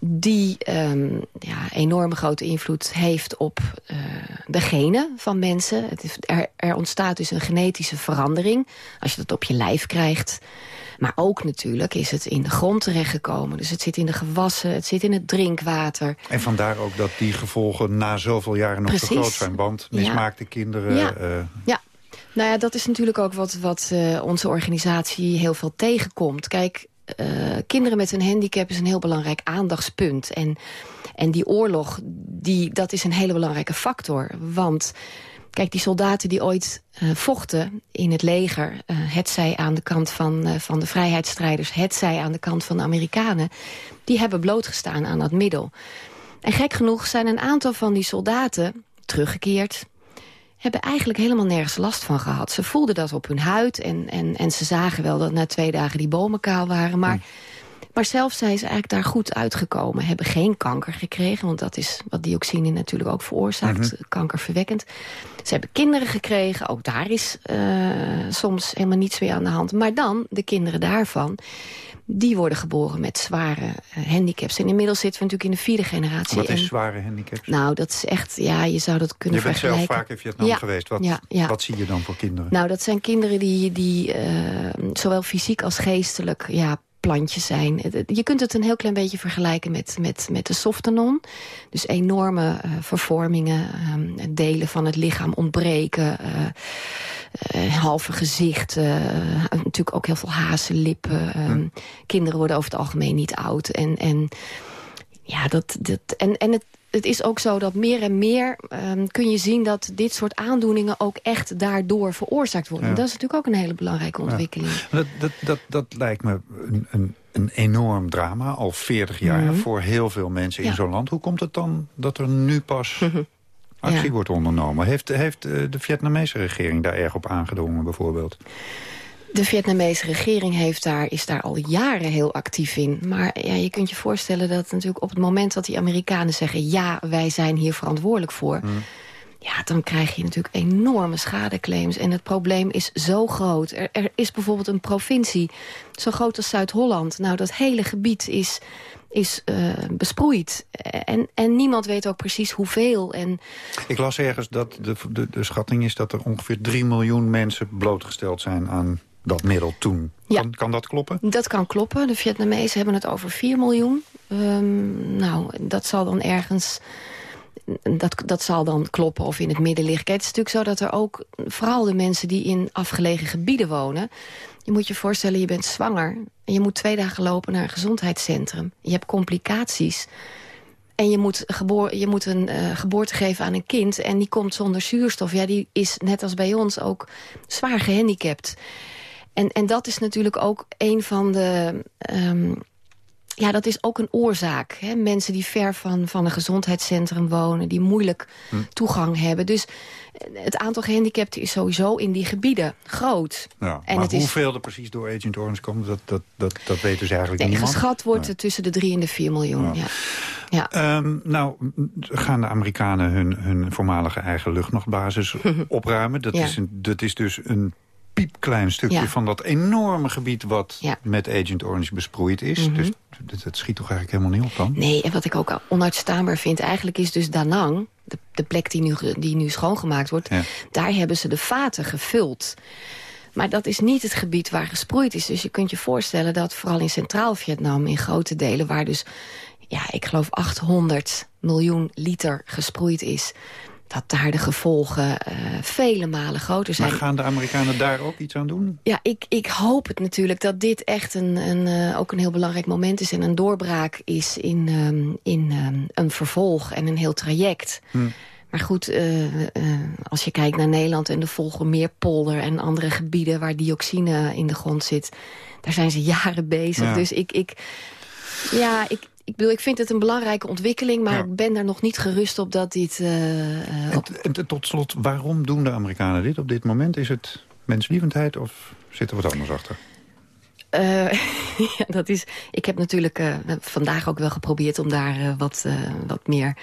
Speaker 14: die ehm, ja, enorme grote invloed heeft op eh, de genen van mensen. Het is, er, er ontstaat dus een genetische verandering als je dat op je lijf krijgt. Maar ook natuurlijk is het in de grond terechtgekomen. Dus het zit in de gewassen, het zit in het drinkwater.
Speaker 3: En vandaar ook dat die gevolgen na zoveel jaren nog
Speaker 14: Precies.
Speaker 3: zo groot zijn. Want
Speaker 14: Ja.
Speaker 3: mismaakte kinderen...
Speaker 14: Ja.
Speaker 3: eh,
Speaker 14: Ja, nou ja, dat is natuurlijk ook wat, wat eh, onze organisatie heel veel tegenkomt. Kijk, eh, kinderen met een handicap is een heel belangrijk aandachtspunt. En, en die oorlog, die, dat is een hele belangrijke factor. Want kijk, die soldaten die ooit eh, vochten in het leger... eh het zij aan de kant van, van de vrijheidsstrijders... het zij aan de kant van de Amerikanen... die hebben blootgestaan aan dat middel. En gek genoeg zijn een aantal van die soldaten teruggekeerd hebben eigenlijk helemaal nergens last van gehad. Ze voelden dat op hun huid en, en, en ze zagen wel dat na twee dagen die bomen kaal waren. Maar, maar zelf zijn ze eigenlijk daar goed uitgekomen. Hebben geen kanker gekregen, want dat is wat dioxine natuurlijk ook veroorzaakt.
Speaker 15: Mhm.
Speaker 14: Kankerverwekkend. Ze hebben kinderen gekregen, ook daar is eh, soms helemaal niets meer aan de hand. Maar dan, de kinderen daarvan, die worden geboren met zware eh, handicaps. En inmiddels zitten we natuurlijk in de vierde generatie.
Speaker 3: wat is
Speaker 14: En-
Speaker 3: zware handicap?
Speaker 14: nou, dat is echt, ja, je zou dat kunnen
Speaker 3: Je bent zelf
Speaker 14: vergelijken.
Speaker 3: vaak in Vietnam
Speaker 14: Ja,
Speaker 3: geweest. Wat,
Speaker 14: ja, ja.
Speaker 3: wat zie je dan voor kinderen?
Speaker 14: Nou, dat zijn kinderen die, die eh, zowel fysiek als geestelijk ja, plantjes zijn. Je kunt het een heel klein beetje vergelijken met, met, met de softenon. Dus enorme eh, vervormingen, ehm, delen van het lichaam ontbreken... eh, eh, halve gezicht, eh, natuurlijk ook heel veel hazenlippen. ehm, Kinderen worden over het algemeen niet oud. En, en ja, dat, dat, en, en het, het is ook zo dat meer en meer ehm, kun je zien... dat dit soort aandoeningen ook echt daardoor veroorzaakt worden.
Speaker 3: Ja.
Speaker 14: Dat is natuurlijk ook een hele belangrijke ontwikkeling.
Speaker 3: Dat, dat, dat, dat lijkt me een, een, een enorm drama, al 40 jaar,
Speaker 14: Mhm.
Speaker 3: voor heel veel mensen in zo'n land. Hoe komt het dan dat er nu pas actie
Speaker 14: Ja.
Speaker 3: wordt ondernomen? Heeft, heeft eh, de Vietnamese regering daar erg op aangedrongen bijvoorbeeld?
Speaker 14: De Vietnamese regering heeft daar, is daar al jaren heel actief in. Maar ja, je kunt je voorstellen dat natuurlijk op het moment dat die Amerikanen zeggen... ja, wij zijn hier verantwoordelijk voor... ja, dan krijg je natuurlijk enorme schadeclaims. En het probleem is zo groot. Er, er is bijvoorbeeld een provincie, zo groot als Zuid-Holland. Nou, dat hele gebied is, is eh, besproeid. En, en niemand weet ook precies hoeveel. En
Speaker 3: Ik las ergens dat de, de, de schatting is dat er ongeveer 3 miljoen mensen blootgesteld zijn aan dat middel toen.
Speaker 14: Ja.
Speaker 3: Kan, kan dat kloppen?
Speaker 14: Dat kan kloppen. De Vietnamezen hebben het over 4 miljoen. Ehm, nou, dat zal dan ergens... Dat, dat zal dan kloppen of in het midden liggen. Kijk, het is natuurlijk zo dat er ook... vooral de mensen die in afgelegen gebieden wonen... je moet je voorstellen, je bent zwanger... en je moet twee dagen lopen naar een gezondheidscentrum. Je hebt complicaties... En je moet, geboor, je moet een eh, geboorte geven aan een kind... en die komt zonder zuurstof. Ja, die is net als bij ons ook zwaar gehandicapt. En, en dat is natuurlijk ook een van de... ehm, ja, dat is ook een oorzaak. Hè? Mensen die ver van, van een gezondheidscentrum wonen... die moeilijk
Speaker 3: Hm.
Speaker 14: toegang hebben. Dus eh, het aantal gehandicapten is sowieso in die gebieden groot.
Speaker 3: Ja,
Speaker 14: En
Speaker 3: maar
Speaker 14: het is-
Speaker 3: hoeveel er precies door Agent Orange komt, dat, dat, dat, dat weet dus eigenlijk
Speaker 14: Nee,
Speaker 3: niemand.
Speaker 14: geschat wordt het tussen de 3 en de 4 miljoen. Ja. Ja.
Speaker 3: Ehm, nou, gaan de Amerikanen hun, hun voormalige eigen luchtmachtbasis opruimen? Dat, is een, dat is dus een piepklein stukje
Speaker 14: Ja.
Speaker 3: van dat enorme gebied... wat
Speaker 14: Ja.
Speaker 3: met Agent Orange besproeid is.
Speaker 14: Mhm.
Speaker 3: Dus dat, dat schiet toch eigenlijk helemaal niet op dan?
Speaker 14: Nee, en wat ik ook onuitstaanbaar vind... eigenlijk is dus Da Nang, de, de plek die nu, die nu schoongemaakt wordt...
Speaker 3: Ja.
Speaker 14: daar hebben ze de vaten gevuld. Maar dat is niet het gebied waar gesproeid is. Dus je kunt je voorstellen dat vooral in Centraal-Vietnam... in grote delen waar dus, ja, ik geloof 800 miljoen liter gesproeid is... dat daar de gevolgen eh, vele malen groter zijn.
Speaker 3: Maar gaan de Amerikanen daar ook iets aan doen?
Speaker 14: Ja, ik, ik hoop het natuurlijk dat dit echt een, een, eh, ook een heel belangrijk moment is... en een doorbraak is in, ehm, in ehm, een vervolg en een heel traject.
Speaker 3: Hm.
Speaker 14: Maar goed, eh, als je kijkt naar Nederland en de Volgermeerpolder... en andere gebieden waar dioxine in de grond zit... daar zijn ze jaren bezig.
Speaker 3: Ja.
Speaker 14: Dus ik, ik, ja, ik, ik, bedoel, ik vind het een belangrijke ontwikkeling... maar
Speaker 3: Ja.
Speaker 14: ik ben daar nog niet gerust op dat dit... eh, eh, op-
Speaker 3: En, tot slot, waarom doen de Amerikanen dit op dit moment? Is het menslievendheid of zit er wat anders achter?
Speaker 14: Eh, ja, dat is. Ik heb natuurlijk vandaag ook wel geprobeerd om daar wat, wat meer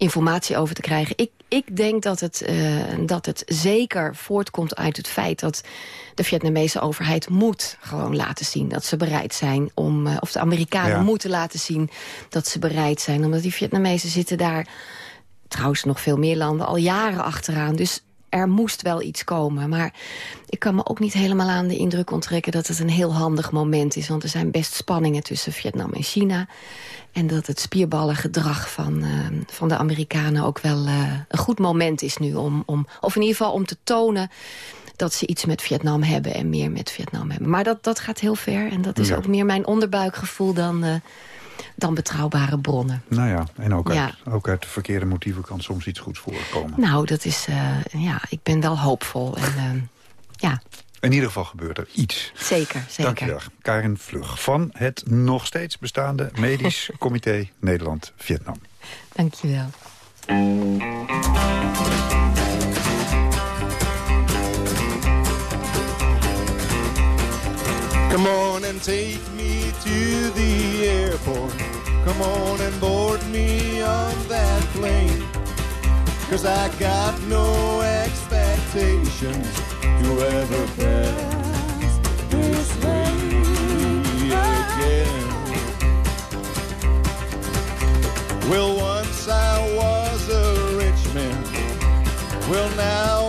Speaker 14: informatie over te krijgen. Ik, ik denk dat het, uh, dat het zeker voortkomt uit het feit dat de Vietnamese overheid moet gewoon laten zien dat ze bereid zijn om, uh, of de Amerikanen
Speaker 15: Ja.
Speaker 14: moeten laten zien dat ze bereid zijn. Omdat die Vietnamezen zitten daar, trouwens nog veel meer landen, al jaren achteraan. Dus er moest wel iets komen. Maar ik kan me ook niet helemaal aan de indruk onttrekken... dat het een heel handig moment is. Want er zijn best spanningen tussen Vietnam en China. En dat het spierballengedrag van, eh, van de Amerikanen ook wel eh, een goed moment is nu. Om, om, of in ieder geval om te tonen dat ze iets met Vietnam hebben en meer met Vietnam hebben. Maar dat, dat gaat heel ver en dat is
Speaker 3: Ja.
Speaker 14: ook meer mijn onderbuikgevoel dan, eh, dan betrouwbare bronnen.
Speaker 3: Nou ja, en ook uit, ook uit verkeerde motieven kan soms iets goeds voorkomen.
Speaker 14: Nou, dat is, eh, ja, ik ben wel hoopvol. En, eh, ja,
Speaker 3: In ieder geval gebeurt er iets.
Speaker 14: zeker, zeker.
Speaker 3: Dankjewel, Karin Vlug van het nog steeds bestaande Medisch Comité Nederland-Vietnam.
Speaker 14: Dankjewel.
Speaker 12: Come on and take me to the airport. Come on and board me on that plane. Cause I got no expectations to ever pass this way again. Well, once I was a rich man. Well, now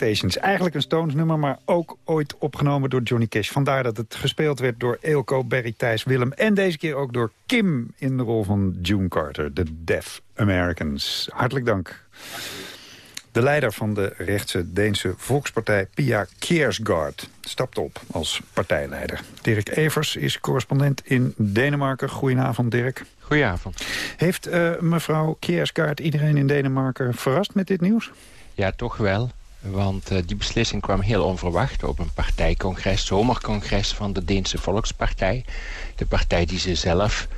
Speaker 12: Expectations.
Speaker 3: Eigenlijk een Stones nummer, maar ook ooit opgenomen door Johnny Cash. Vandaar dat het gespeeld werd door Eelco, Barry, Thijs, Willem... en deze keer ook door Kim in de rol van June Carter, de Deaf Americans. Hartelijk dank. De leider van de rechtse Deense volkspartij Pia Kiersgaard stapt op als partijleider. Dirk Evers is correspondent in Denemarken. Goedenavond, Dirk.
Speaker 16: Goedenavond.
Speaker 3: Heeft eh, mevrouw Kiersgaard iedereen in Denemarken verrast met dit nieuws?
Speaker 16: Ja, toch wel. Want eh, die beslissing kwam heel onverwacht op een partijcongres, zomercongres van de Deense Volkspartij. De partij die ze zelf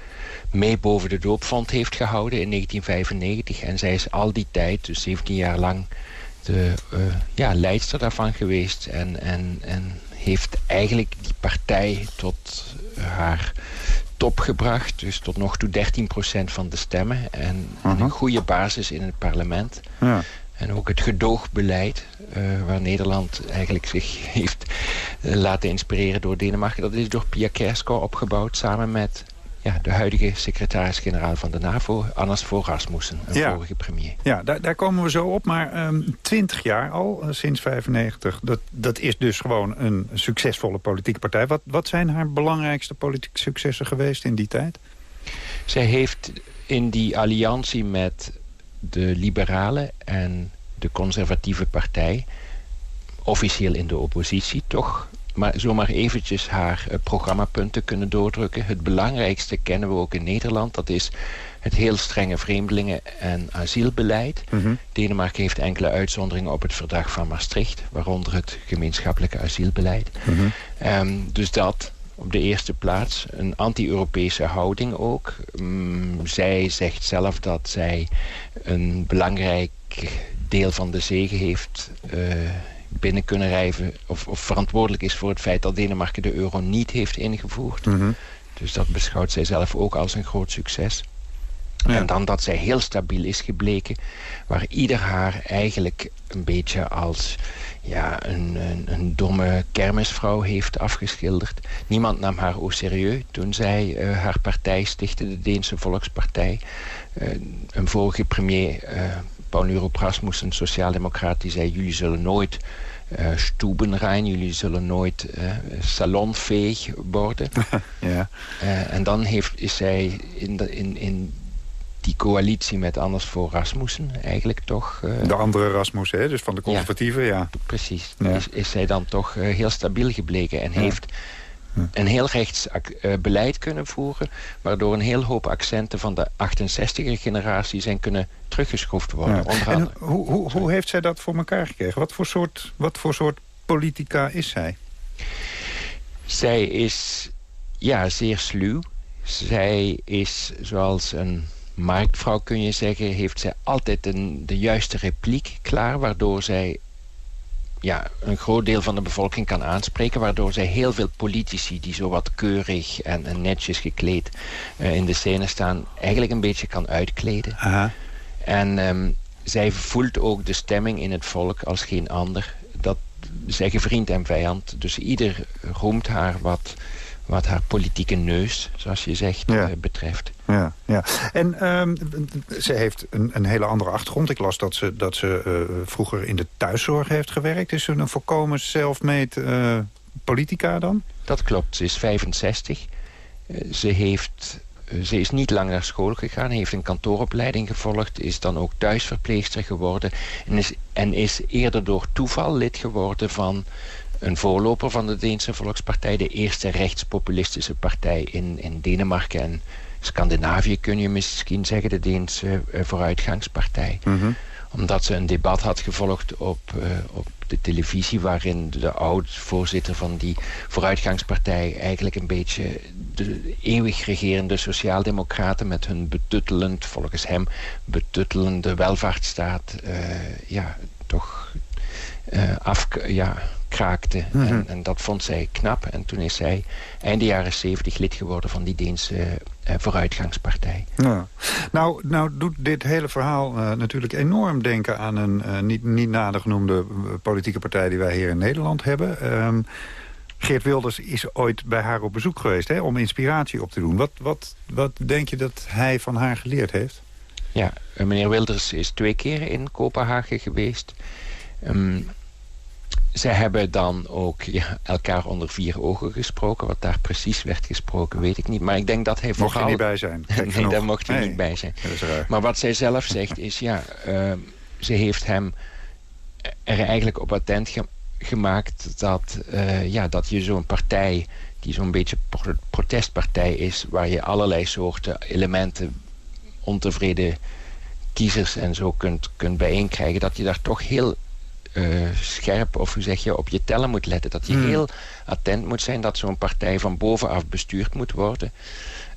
Speaker 16: mee boven de doopvond heeft gehouden in 1995. En zij is al die tijd, dus 17 jaar lang, de eh, ja, leidster daarvan geweest. En, en, en heeft eigenlijk die partij tot haar top gebracht. Dus tot nog toe 13% van de stemmen. En, en een goede basis in het parlement.
Speaker 3: Ja.
Speaker 16: En ook het gedoogbeleid, eh, waar Nederland eigenlijk zich heeft eh, laten inspireren door Denemarken. Dat is door Pia Kjærsgaard opgebouwd samen met ja, de huidige secretaris-generaal van de NAVO, Anders Fogh Rasmussen, een
Speaker 3: Ja.
Speaker 16: vorige premier.
Speaker 3: Ja, daar, daar komen we zo op. Maar ehm 20 jaar al, eh, sinds 95, dat, dat is dus gewoon een succesvolle politieke partij. Wat, wat zijn haar belangrijkste politieke successen geweest in die tijd?
Speaker 16: Zij heeft in die alliantie met de liberalen en de conservatieve partij... officieel in de oppositie toch... maar zomaar eventjes haar eh, programmapunten kunnen doordrukken. Het belangrijkste kennen we ook in Nederland. Dat is het heel strenge vreemdelingen- en asielbeleid. Denemarken heeft enkele uitzonderingen op het verdrag van Maastricht... waaronder het gemeenschappelijke asielbeleid. Ehm, dus dat op de eerste plaats. Een anti-Europese houding ook. Mm, zij zegt zelf dat zij een belangrijk deel van de zegen heeft eh, binnen kunnen rijven... Of, of verantwoordelijk is voor het feit dat Denemarken de euro niet heeft ingevoerd. Dus dat beschouwt zij zelf ook als een groot succes. En dan dat zij heel stabiel is gebleken... waar ieder haar eigenlijk een beetje als ja, een, een, een domme kermisvrouw heeft afgeschilderd. Niemand nam haar au serieus toen zij eh, haar partij stichtte, de Deense Volkspartij. Eh, een vorige premier, eh Paul Rasmussen, sociaaldemocraat, die zei... jullie zullen nooit eh stoebenrein, jullie zullen nooit salonveeg worden.
Speaker 3: ja.
Speaker 16: En dan heeft, is zij in, de, in, in die coalitie met Anders voor Rasmussen eigenlijk toch... eh,
Speaker 3: De andere Rasmussen, hè? dus van de conservatieven, ja.
Speaker 16: Precies.
Speaker 3: Ja.
Speaker 16: Is, is zij dan toch eh, heel stabiel gebleken en
Speaker 3: Ja.
Speaker 16: heeft een heel rechts eh, beleid kunnen voeren... waardoor een heel hoop accenten van de 68er generatie zijn kunnen teruggeschroefd worden.
Speaker 3: Ja.
Speaker 16: Onder
Speaker 3: En
Speaker 16: andere.
Speaker 3: hoe, hoe, hoe heeft zij dat voor elkaar gekregen? Wat voor soort, wat voor soort politica is zij?
Speaker 16: Zij is ja, zeer sluw. Zij is zoals een marktvrouw kun je zeggen... heeft zij altijd een, de juiste repliek klaar... waardoor zij ja, een groot deel van de bevolking kan aanspreken... waardoor zij heel veel politici die zo wat keurig en, en netjes gekleed eh, in de scène staan... eigenlijk een beetje kan uitkleden. En ehm, zij voelt ook de stemming in het volk als geen ander. Dat zeggen vriend en vijand. Dus ieder roemt haar wat, wat haar politieke neus, zoals je zegt, eh, betreft.
Speaker 3: Ja, ja. En ehm, ze heeft een, een hele andere achtergrond. Ik las dat ze, dat ze eh, vroeger in de thuiszorg heeft gewerkt. Is ze een volkomen self-made eh, politica dan?
Speaker 16: Dat klopt, ze is 65. Eh, Ze, heeft, ze is niet lang naar school gegaan, heeft een kantooropleiding gevolgd... is dan ook thuisverpleegster geworden... en is, en is eerder door toeval lid geworden van een voorloper van de Deense Volkspartij... de eerste rechtspopulistische partij in, in Denemarken en Scandinavië... kun je misschien zeggen, de Deense eh, vooruitgangspartij. Omdat ze een debat had gevolgd op, eh, op de televisie... waarin de oud-voorzitter van die vooruitgangspartij... eigenlijk een beetje de eeuwig regerende sociaaldemocraten... met hun betuttelend, volgens hem, betuttelende welvaartsstaat... eh, ja, toch af, ja, kraakte.
Speaker 3: Mhm.
Speaker 16: en, en dat vond zij knap. En toen is zij einde jaren zeventig lid geworden van die Deense eh, vooruitgangspartij.
Speaker 3: Ja. Nou, nou doet dit hele verhaal eh, natuurlijk enorm denken aan een eh, niet, niet nader genoemde politieke partij die wij hier in Nederland hebben. Ehm, Geert Wilders is ooit bij haar op bezoek geweest hè, om inspiratie op te doen. Wat, wat, wat denk je dat hij van haar geleerd heeft?
Speaker 16: Ja, meneer Wilders is twee keer in Kopenhagen geweest. Ehm, zij hebben dan ook ja, elkaar onder vier ogen gesproken. Wat daar precies werd gesproken, weet ik niet. Maar ik denk dat hij
Speaker 3: Mocht hij
Speaker 16: vooral...
Speaker 3: niet bij zijn?
Speaker 16: Nee, daar mocht hij
Speaker 3: Nee,
Speaker 16: niet bij zijn. Maar wat zij zelf zegt is, ja, ehm, ze heeft hem er eigenlijk op attent ge- gemaakt dat, eh, ja, dat je zo'n partij die zo'n beetje pro- protestpartij is, waar je allerlei soorten elementen ontevreden kiezers en zo kunt, kunt bijeenkrijgen, dat je daar toch heel eh, scherp, of hoe zeg je, op je tellen moet letten. Dat je
Speaker 3: Hmm.
Speaker 16: heel attent moet zijn dat zo'n partij van bovenaf bestuurd moet worden.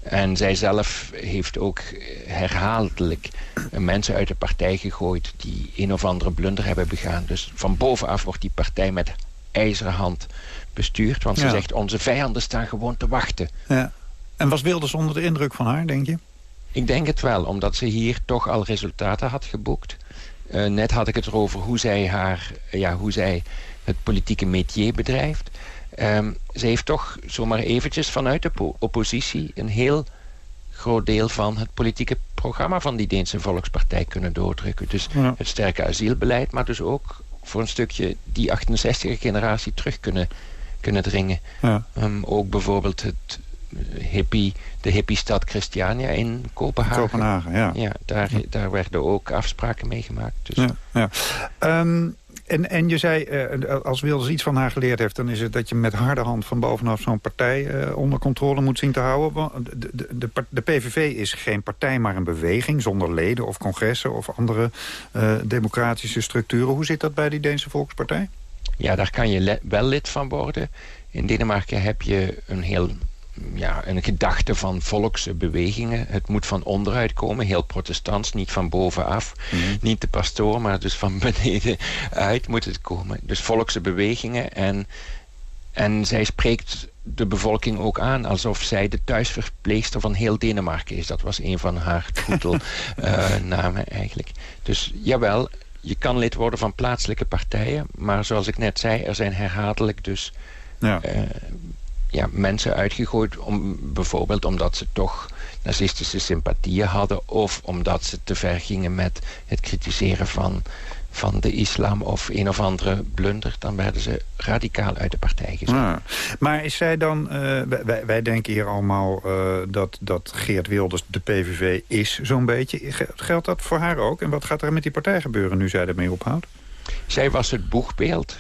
Speaker 16: En zij zelf heeft ook herhaaldelijk mensen uit de partij gegooid... die een of andere blunder hebben begaan. Dus van bovenaf wordt die partij met ijzeren hand bestuurd. Want ze
Speaker 3: Ja.
Speaker 16: zegt, onze vijanden staan gewoon te wachten.
Speaker 3: Ja. En was Wilders onder de indruk van haar, denk je?
Speaker 16: Ik denk het wel, omdat ze hier toch al resultaten had geboekt. Eh, net had ik het erover hoe zij, haar, ja, hoe zij het politieke métier bedrijft. Ehm, ze heeft toch zomaar eventjes vanuit de po- oppositie... een heel groot deel van het politieke programma van die Deense Volkspartij kunnen doordrukken. Dus
Speaker 3: Ja.
Speaker 16: het sterke asielbeleid, maar dus ook voor een stukje die 68-generatie terug kunnen, kunnen dringen.
Speaker 3: Ja.
Speaker 16: Ehm, ook bijvoorbeeld het eh, hippie, de hippiestad Christiania in Kopenhagen.
Speaker 3: Kopenhagen, ja.
Speaker 16: Ja, daar, daar werden ook afspraken mee gemaakt. Dus.
Speaker 3: Ja, ja. Ehm, en, en je zei, eh, als Wilders iets van haar geleerd heeft... dan is het dat je met harde hand van bovenaf zo'n partij eh, onder controle moet zien te houden. De, de, de, de PVV is geen partij, maar een beweging... zonder leden of congressen of andere eh, democratische structuren. Hoe zit dat bij die Deense Volkspartij?
Speaker 16: Ja, daar kan je wel lid van worden. In Denemarken heb je een heel ja, een gedachte van volkse bewegingen. Het moet van onderuit komen, heel protestants, niet van bovenaf. Niet de pastoor, maar dus van beneden uit moet het komen. Dus volkse bewegingen en, en zij spreekt de bevolking ook aan alsof zij de thuisverpleegster van heel Denemarken is. Dat was een van haar namen eigenlijk. Dus jawel, je kan lid worden van plaatselijke partijen, maar zoals ik net zei, er zijn herhaaldelijk dus
Speaker 3: Ja.
Speaker 16: eh, ja, mensen uitgegooid. Om, bijvoorbeeld omdat ze toch nazistische sympathieën hadden... of omdat ze te ver gingen met het kritiseren van, van de islam... of een of andere blunder. Dan werden ze radicaal uit de partij gezet.
Speaker 3: Ah. Maar is zij dan... eh, wij, wij denken hier allemaal eh, dat, dat Geert Wilders de PVV is, zo'n beetje. Ge- Geldt dat voor haar ook? En wat gaat er met die partij gebeuren nu zij ermee ophoudt?
Speaker 16: Zij was het boegbeeld,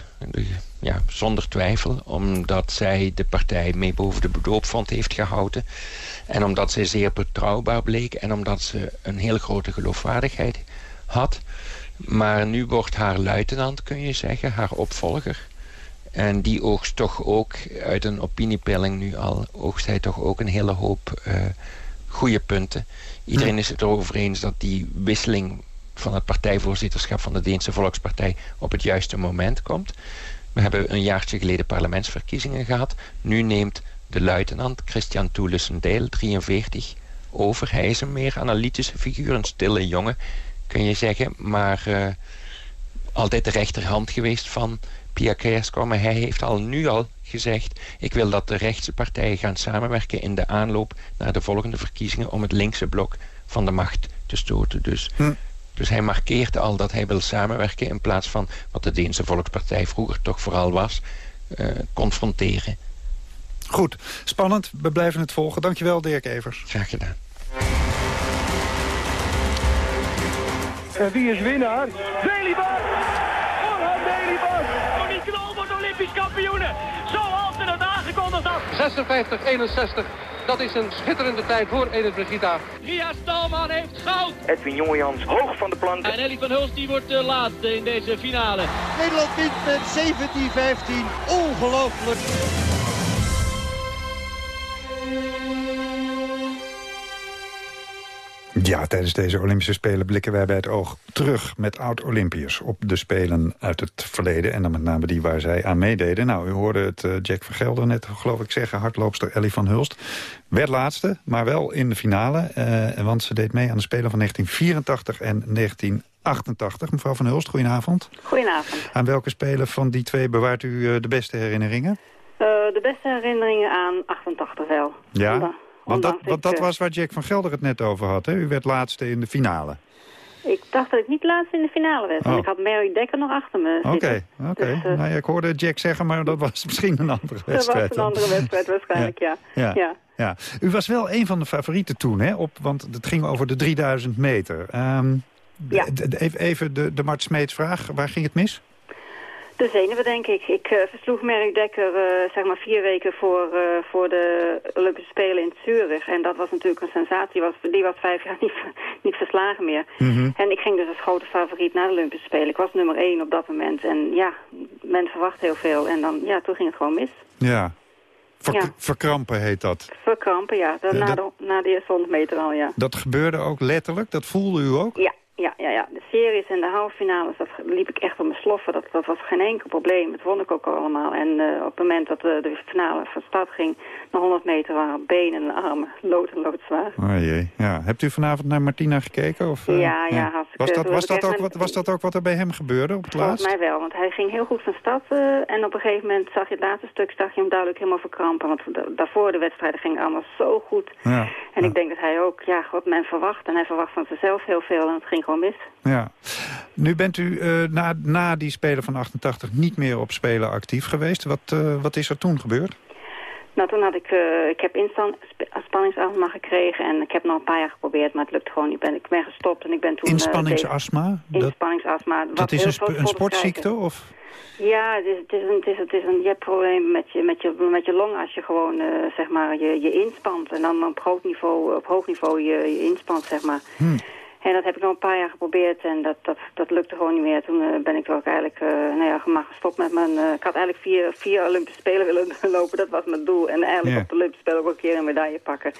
Speaker 16: ja, zonder twijfel... omdat zij de partij mee boven de doopvond heeft gehouden... en omdat zij zeer betrouwbaar bleek... en omdat ze een heel grote geloofwaardigheid had. Maar nu wordt haar luitenant, kun je zeggen, haar opvolger... En die oogst toch ook uit een opiniepeiling nu al... oogst hij toch ook een hele hoop eh goede punten. Iedereen is het erover eens dat die wisseling van het partijvoorzitterschap van de Deense Volkspartij op het juiste moment komt. We hebben een jaartje geleden parlementsverkiezingen gehad. Nu neemt de luitenant Christian Toelesen Deel, 43, over. Hij is een meer analytische figuur, een stille jongen, kun je zeggen. Maar eh, altijd de rechterhand geweest van Pia Keijerskom. Maar hij heeft al nu al gezegd... ik wil dat de rechtse partijen gaan samenwerken in de aanloop naar de volgende verkiezingen... om het linkse blok van de macht te stoten. Dus, dus hij markeert al dat hij wil samenwerken... in plaats van wat de Deense Volkspartij vroeger toch vooral was... eh, confronteren.
Speaker 3: Goed, spannend. We blijven het volgen. Dankjewel, Dirk Evers.
Speaker 16: Graag gedaan.
Speaker 17: En wie is winnaar? Delibas! Orhan Delibas! Tony Knol wordt Olympisch kampioene. Zoals ze het aangekondigd had.
Speaker 18: 56-61. Dat is een schitterende tijd voor Edith Brigita.
Speaker 17: Ria Stalman heeft goud.
Speaker 18: Edwin Jongejans hoog van de plank.
Speaker 17: En Ellie van Hulst die wordt de laatste in deze finale.
Speaker 19: Nederland wint met 17-15. Ongelooflijk.
Speaker 3: Ja, tijdens deze Olympische Spelen blikken wij bij het oog terug met oud-Olympiërs op de Spelen uit het verleden. En dan met name die waar zij aan meededen. Nou, u hoorde het eh, Jack van Gelder net, geloof ik zeggen, hardloopster Ellie van Hulst. Werd laatste, maar wel in de finale. eh, want ze deed mee aan de Spelen van 1984 en 1988. Mevrouw van Hulst, goedenavond.
Speaker 20: Goedenavond.
Speaker 3: Aan welke Spelen van die twee bewaart u eh, de beste herinneringen?
Speaker 20: De beste herinneringen aan 88 wel.
Speaker 3: Ja, want dat, want dat was waar Jack van Gelder het net over had. Hè? U werd laatste in de finale.
Speaker 20: Ik dacht dat ik niet laatst in de finale werd. Want
Speaker 3: Oh.
Speaker 20: ik had Mary Dekker nog achter me
Speaker 3: Oké,
Speaker 20: zitten.
Speaker 3: oké.
Speaker 20: Dus, eh,
Speaker 3: nou ja, ik hoorde Jack zeggen, maar dat was misschien een andere
Speaker 20: dat
Speaker 3: wedstrijd.
Speaker 20: was een andere wedstrijd waarschijnlijk, ja.
Speaker 3: Ja.
Speaker 20: ja.
Speaker 3: Ja. U was wel een van de favorieten toen, hè? Op, want het ging over de 3000 meter. Ehm,
Speaker 20: Ja.
Speaker 3: even de, de Mart Smeets vraag, waar ging het mis?
Speaker 20: De zenuwen, denk ik. Ik eh, versloeg Merk Dekker eh, zeg maar vier weken voor, eh, voor de Olympische Spelen in Zurich. En dat was natuurlijk een sensatie. Die was, die was vijf jaar niet, niet verslagen meer.
Speaker 3: Mhm.
Speaker 20: En ik ging dus als grote favoriet naar de Olympische Spelen. Ik was nummer één op dat moment. En ja, men verwacht heel veel. En dan, ja, toen ging het gewoon mis.
Speaker 3: Ja. Ver-
Speaker 20: Ja.
Speaker 3: Verkrampen heet dat.
Speaker 20: Verkrampen, ja. Dat, na, De, na de eerste 100 meter al, ja.
Speaker 3: Dat gebeurde ook letterlijk? Dat voelde u ook?
Speaker 20: Ja, ja, ja, ja. De series en de halve finales, dat liep ik echt op mijn sloffen. Dat, dat was geen enkel probleem. Dat won ik ook allemaal. En eh, op het moment dat de, de finale van start ging, na 100 meter waren benen en armen lood en loodzwaar.
Speaker 3: Oh jee. Ja. Hebt u vanavond naar Martina gekeken? Of, eh,
Speaker 20: Ja, ja, hartstikke.
Speaker 3: Was dat, was, dat ook, wat, was dat ook wat er bij hem gebeurde op het
Speaker 20: Volgens
Speaker 3: laatst?
Speaker 20: mij wel, want hij ging heel goed van start. eh, en op een gegeven moment zag je het laatste stuk, zag je hem duidelijk helemaal verkrampen. Want da- daarvoor de wedstrijden gingen allemaal zo goed.
Speaker 3: Ja.
Speaker 20: En ik denk dat hij ook, ja, wat men verwacht. En hij verwacht van zichzelf heel veel en het ging gewoon mis.
Speaker 3: Ja. Nu bent u eh, na, na die Spelen van 88 niet meer op Spelen actief geweest. Wat, eh, wat is er toen gebeurd?
Speaker 20: Nou, toen had ik, eh, ik heb inspanningsastma gekregen en ik heb nog een paar jaar geprobeerd, maar het lukt gewoon niet. Ik ben, ik ben gestopt en ik ben toen...
Speaker 3: Inspanningsastma? Dat,
Speaker 20: Inspanningsastma.
Speaker 3: dat is een, sp- sportziekte? Of?
Speaker 20: Ja, het is, het is een, het is, het is een, je hebt problemen met je, met je, met je longen als je gewoon, zeg maar, je, je inspant. En dan op hoog niveau, op hoog niveau je, je inspant, zeg maar.
Speaker 3: Hm.
Speaker 20: En dat heb ik nog een paar jaar geprobeerd en dat, dat, dat lukte gewoon niet meer. Toen eh, ben ik er ook eigenlijk eh, nou ja, maar gestopt met mijn... eh, ik had eigenlijk vier, vier Olympische Spelen willen lopen, dat was mijn doel. En eigenlijk
Speaker 3: Ja.
Speaker 20: op de Olympische Spelen ook een keer een medaille pakken.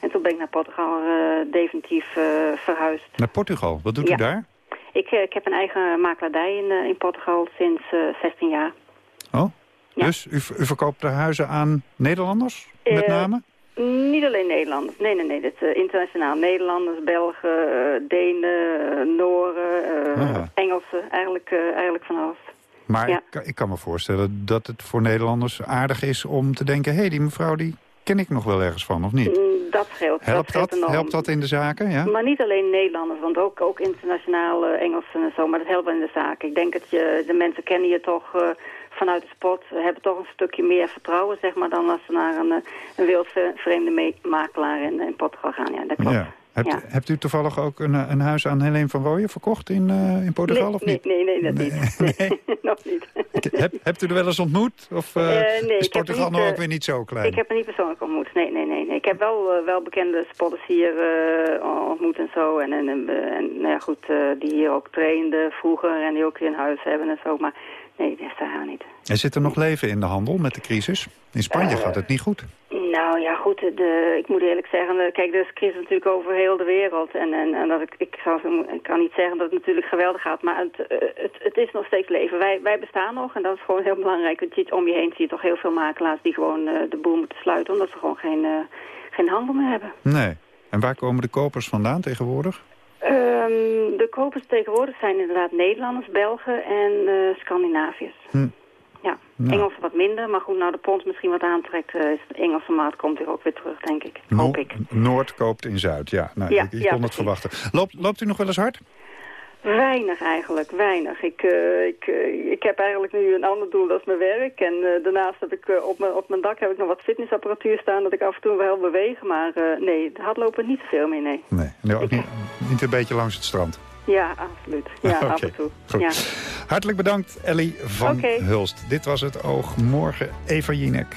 Speaker 20: En toen ben ik naar Portugal definitief verhuisd.
Speaker 3: Naar Portugal. Wat doet
Speaker 20: Ja.
Speaker 3: u daar?
Speaker 20: Ik, ik heb een eigen makelaardij in, in Portugal sinds eh 16 jaar.
Speaker 3: Oh? Dus u, u verkoopt de huizen aan Nederlanders? Met name?
Speaker 20: Niet alleen Nederlanders. Nee, nee, nee. Dit is eh, internationaal. Nederlanders, Belgen, eh, Denen, eh, Nooren, eh,
Speaker 3: Ah.
Speaker 20: Engelsen. Eigenlijk, eigenlijk van alles.
Speaker 3: Maar
Speaker 20: ja.
Speaker 3: ik, kan- ik kan me voorstellen dat het voor Nederlanders aardig is om te denken... hé, hey, die mevrouw die ken ik nog wel ergens van, of niet?
Speaker 20: Mm, Dat scheelt.
Speaker 3: Helpt
Speaker 20: scheelt
Speaker 3: dat, helpt dat in de zaken, ja?
Speaker 20: Maar niet alleen Nederlanders, want ook, ook internationaal Engelsen en zo. Maar dat helpt wel in de zaak. Ik denk dat je, de mensen kennen je toch vanuit de sport. Hebben toch een stukje meer vertrouwen, zeg maar, dan als ze naar een, eh, een wildvreemde makelaar in, in Portugal gaan. Ja, dat klopt.
Speaker 3: Ja. Hebt,
Speaker 20: Ja.
Speaker 3: hebt u toevallig ook een, eh, een huis aan Helene van Rooyen verkocht in, eh, in Portugal,
Speaker 20: nee,
Speaker 3: of niet?
Speaker 20: Nee, nee, nee, dat niet. Nee, nog niet.
Speaker 3: Heb, hebt u er wel eens ontmoet? Of eh,
Speaker 20: Eh, nee,
Speaker 3: is Portugal nou
Speaker 20: eh,
Speaker 3: ook weer niet zo klein?
Speaker 20: Ik heb er niet persoonlijk ontmoet. Nee, nee, nee. nee. Ik heb wel, eh, wel bekende spotters hier eh, ontmoet en zo. En, en, en, eh, en nou ja, goed, eh, die hier ook trainden vroeger en die ook hier een huis hebben en zo. Maar nee, dat is daar niet.
Speaker 3: Er zit er nog leven in de handel met de crisis? In Spanje
Speaker 20: Eh,
Speaker 3: gaat het niet goed.
Speaker 20: Nou ja, goed, de, ik moet eerlijk zeggen, kijk, er is crisis natuurlijk over heel de wereld. En, en, en dat ik, ik, zou, ik kan niet zeggen dat het natuurlijk geweldig gaat, maar het, eh, het, het is nog steeds leven. Wij, wij bestaan nog en dat is gewoon heel belangrijk. Want je ziet, om je heen zie je toch heel veel makelaars die gewoon eh, de boel moeten sluiten, omdat ze gewoon geen, geen handel meer hebben.
Speaker 3: Nee. En waar komen de kopers vandaan tegenwoordig?
Speaker 20: Ehm, de kopers tegenwoordig zijn inderdaad Nederlanders, Belgen en eh, Scandinaviërs.
Speaker 3: Hm.
Speaker 20: Ja,
Speaker 3: Nou.
Speaker 20: Engelsen wat minder, maar goed, nou de pond misschien wat aantrekt, eh, is de Engelse markt komt hier ook weer terug, denk ik. Hoop ik.
Speaker 3: Noord koopt in Zuid, ja. Nou,
Speaker 20: Ja,
Speaker 3: ik, ik
Speaker 20: ja,
Speaker 3: kon het
Speaker 20: precies.
Speaker 3: verwachten. Loopt, loopt u nog wel eens hard?
Speaker 20: Weinig eigenlijk, weinig. Ik, eh, ik, eh, ik heb eigenlijk nu een ander doel, dat is mijn werk. En eh, daarnaast heb ik op, mijn, op mijn dak heb ik nog wat fitnessapparatuur staan, dat ik af en toe wel bewegen. Maar nee, het hardlopen niet zoveel meer, nee.
Speaker 3: Nee, ook niet, niet een beetje langs het strand.
Speaker 20: Ja, absoluut. Ja, af en toe.
Speaker 3: goed.
Speaker 20: Ja.
Speaker 3: Hartelijk bedankt, Ellie van. Hulst. Dit was het Oog. Morgen Eva Jinek.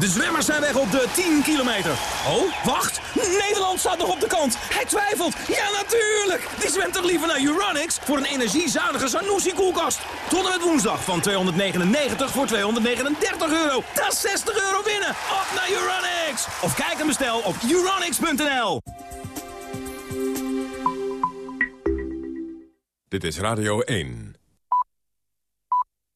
Speaker 21: De zwemmers zijn weg op de 10 kilometer. Oh, wacht. Nederland staat nog op de kant. Hij twijfelt. Ja, natuurlijk. Die zwemt toch liever naar Uranix voor een energiezuinige Sanusi-koelkast. Tot en met woensdag van 299 voor 239 euro. Dat is 60 euro winnen. Op naar Uranix. Of kijk en bestel op uranix.nl.
Speaker 22: Dit is Radio 1.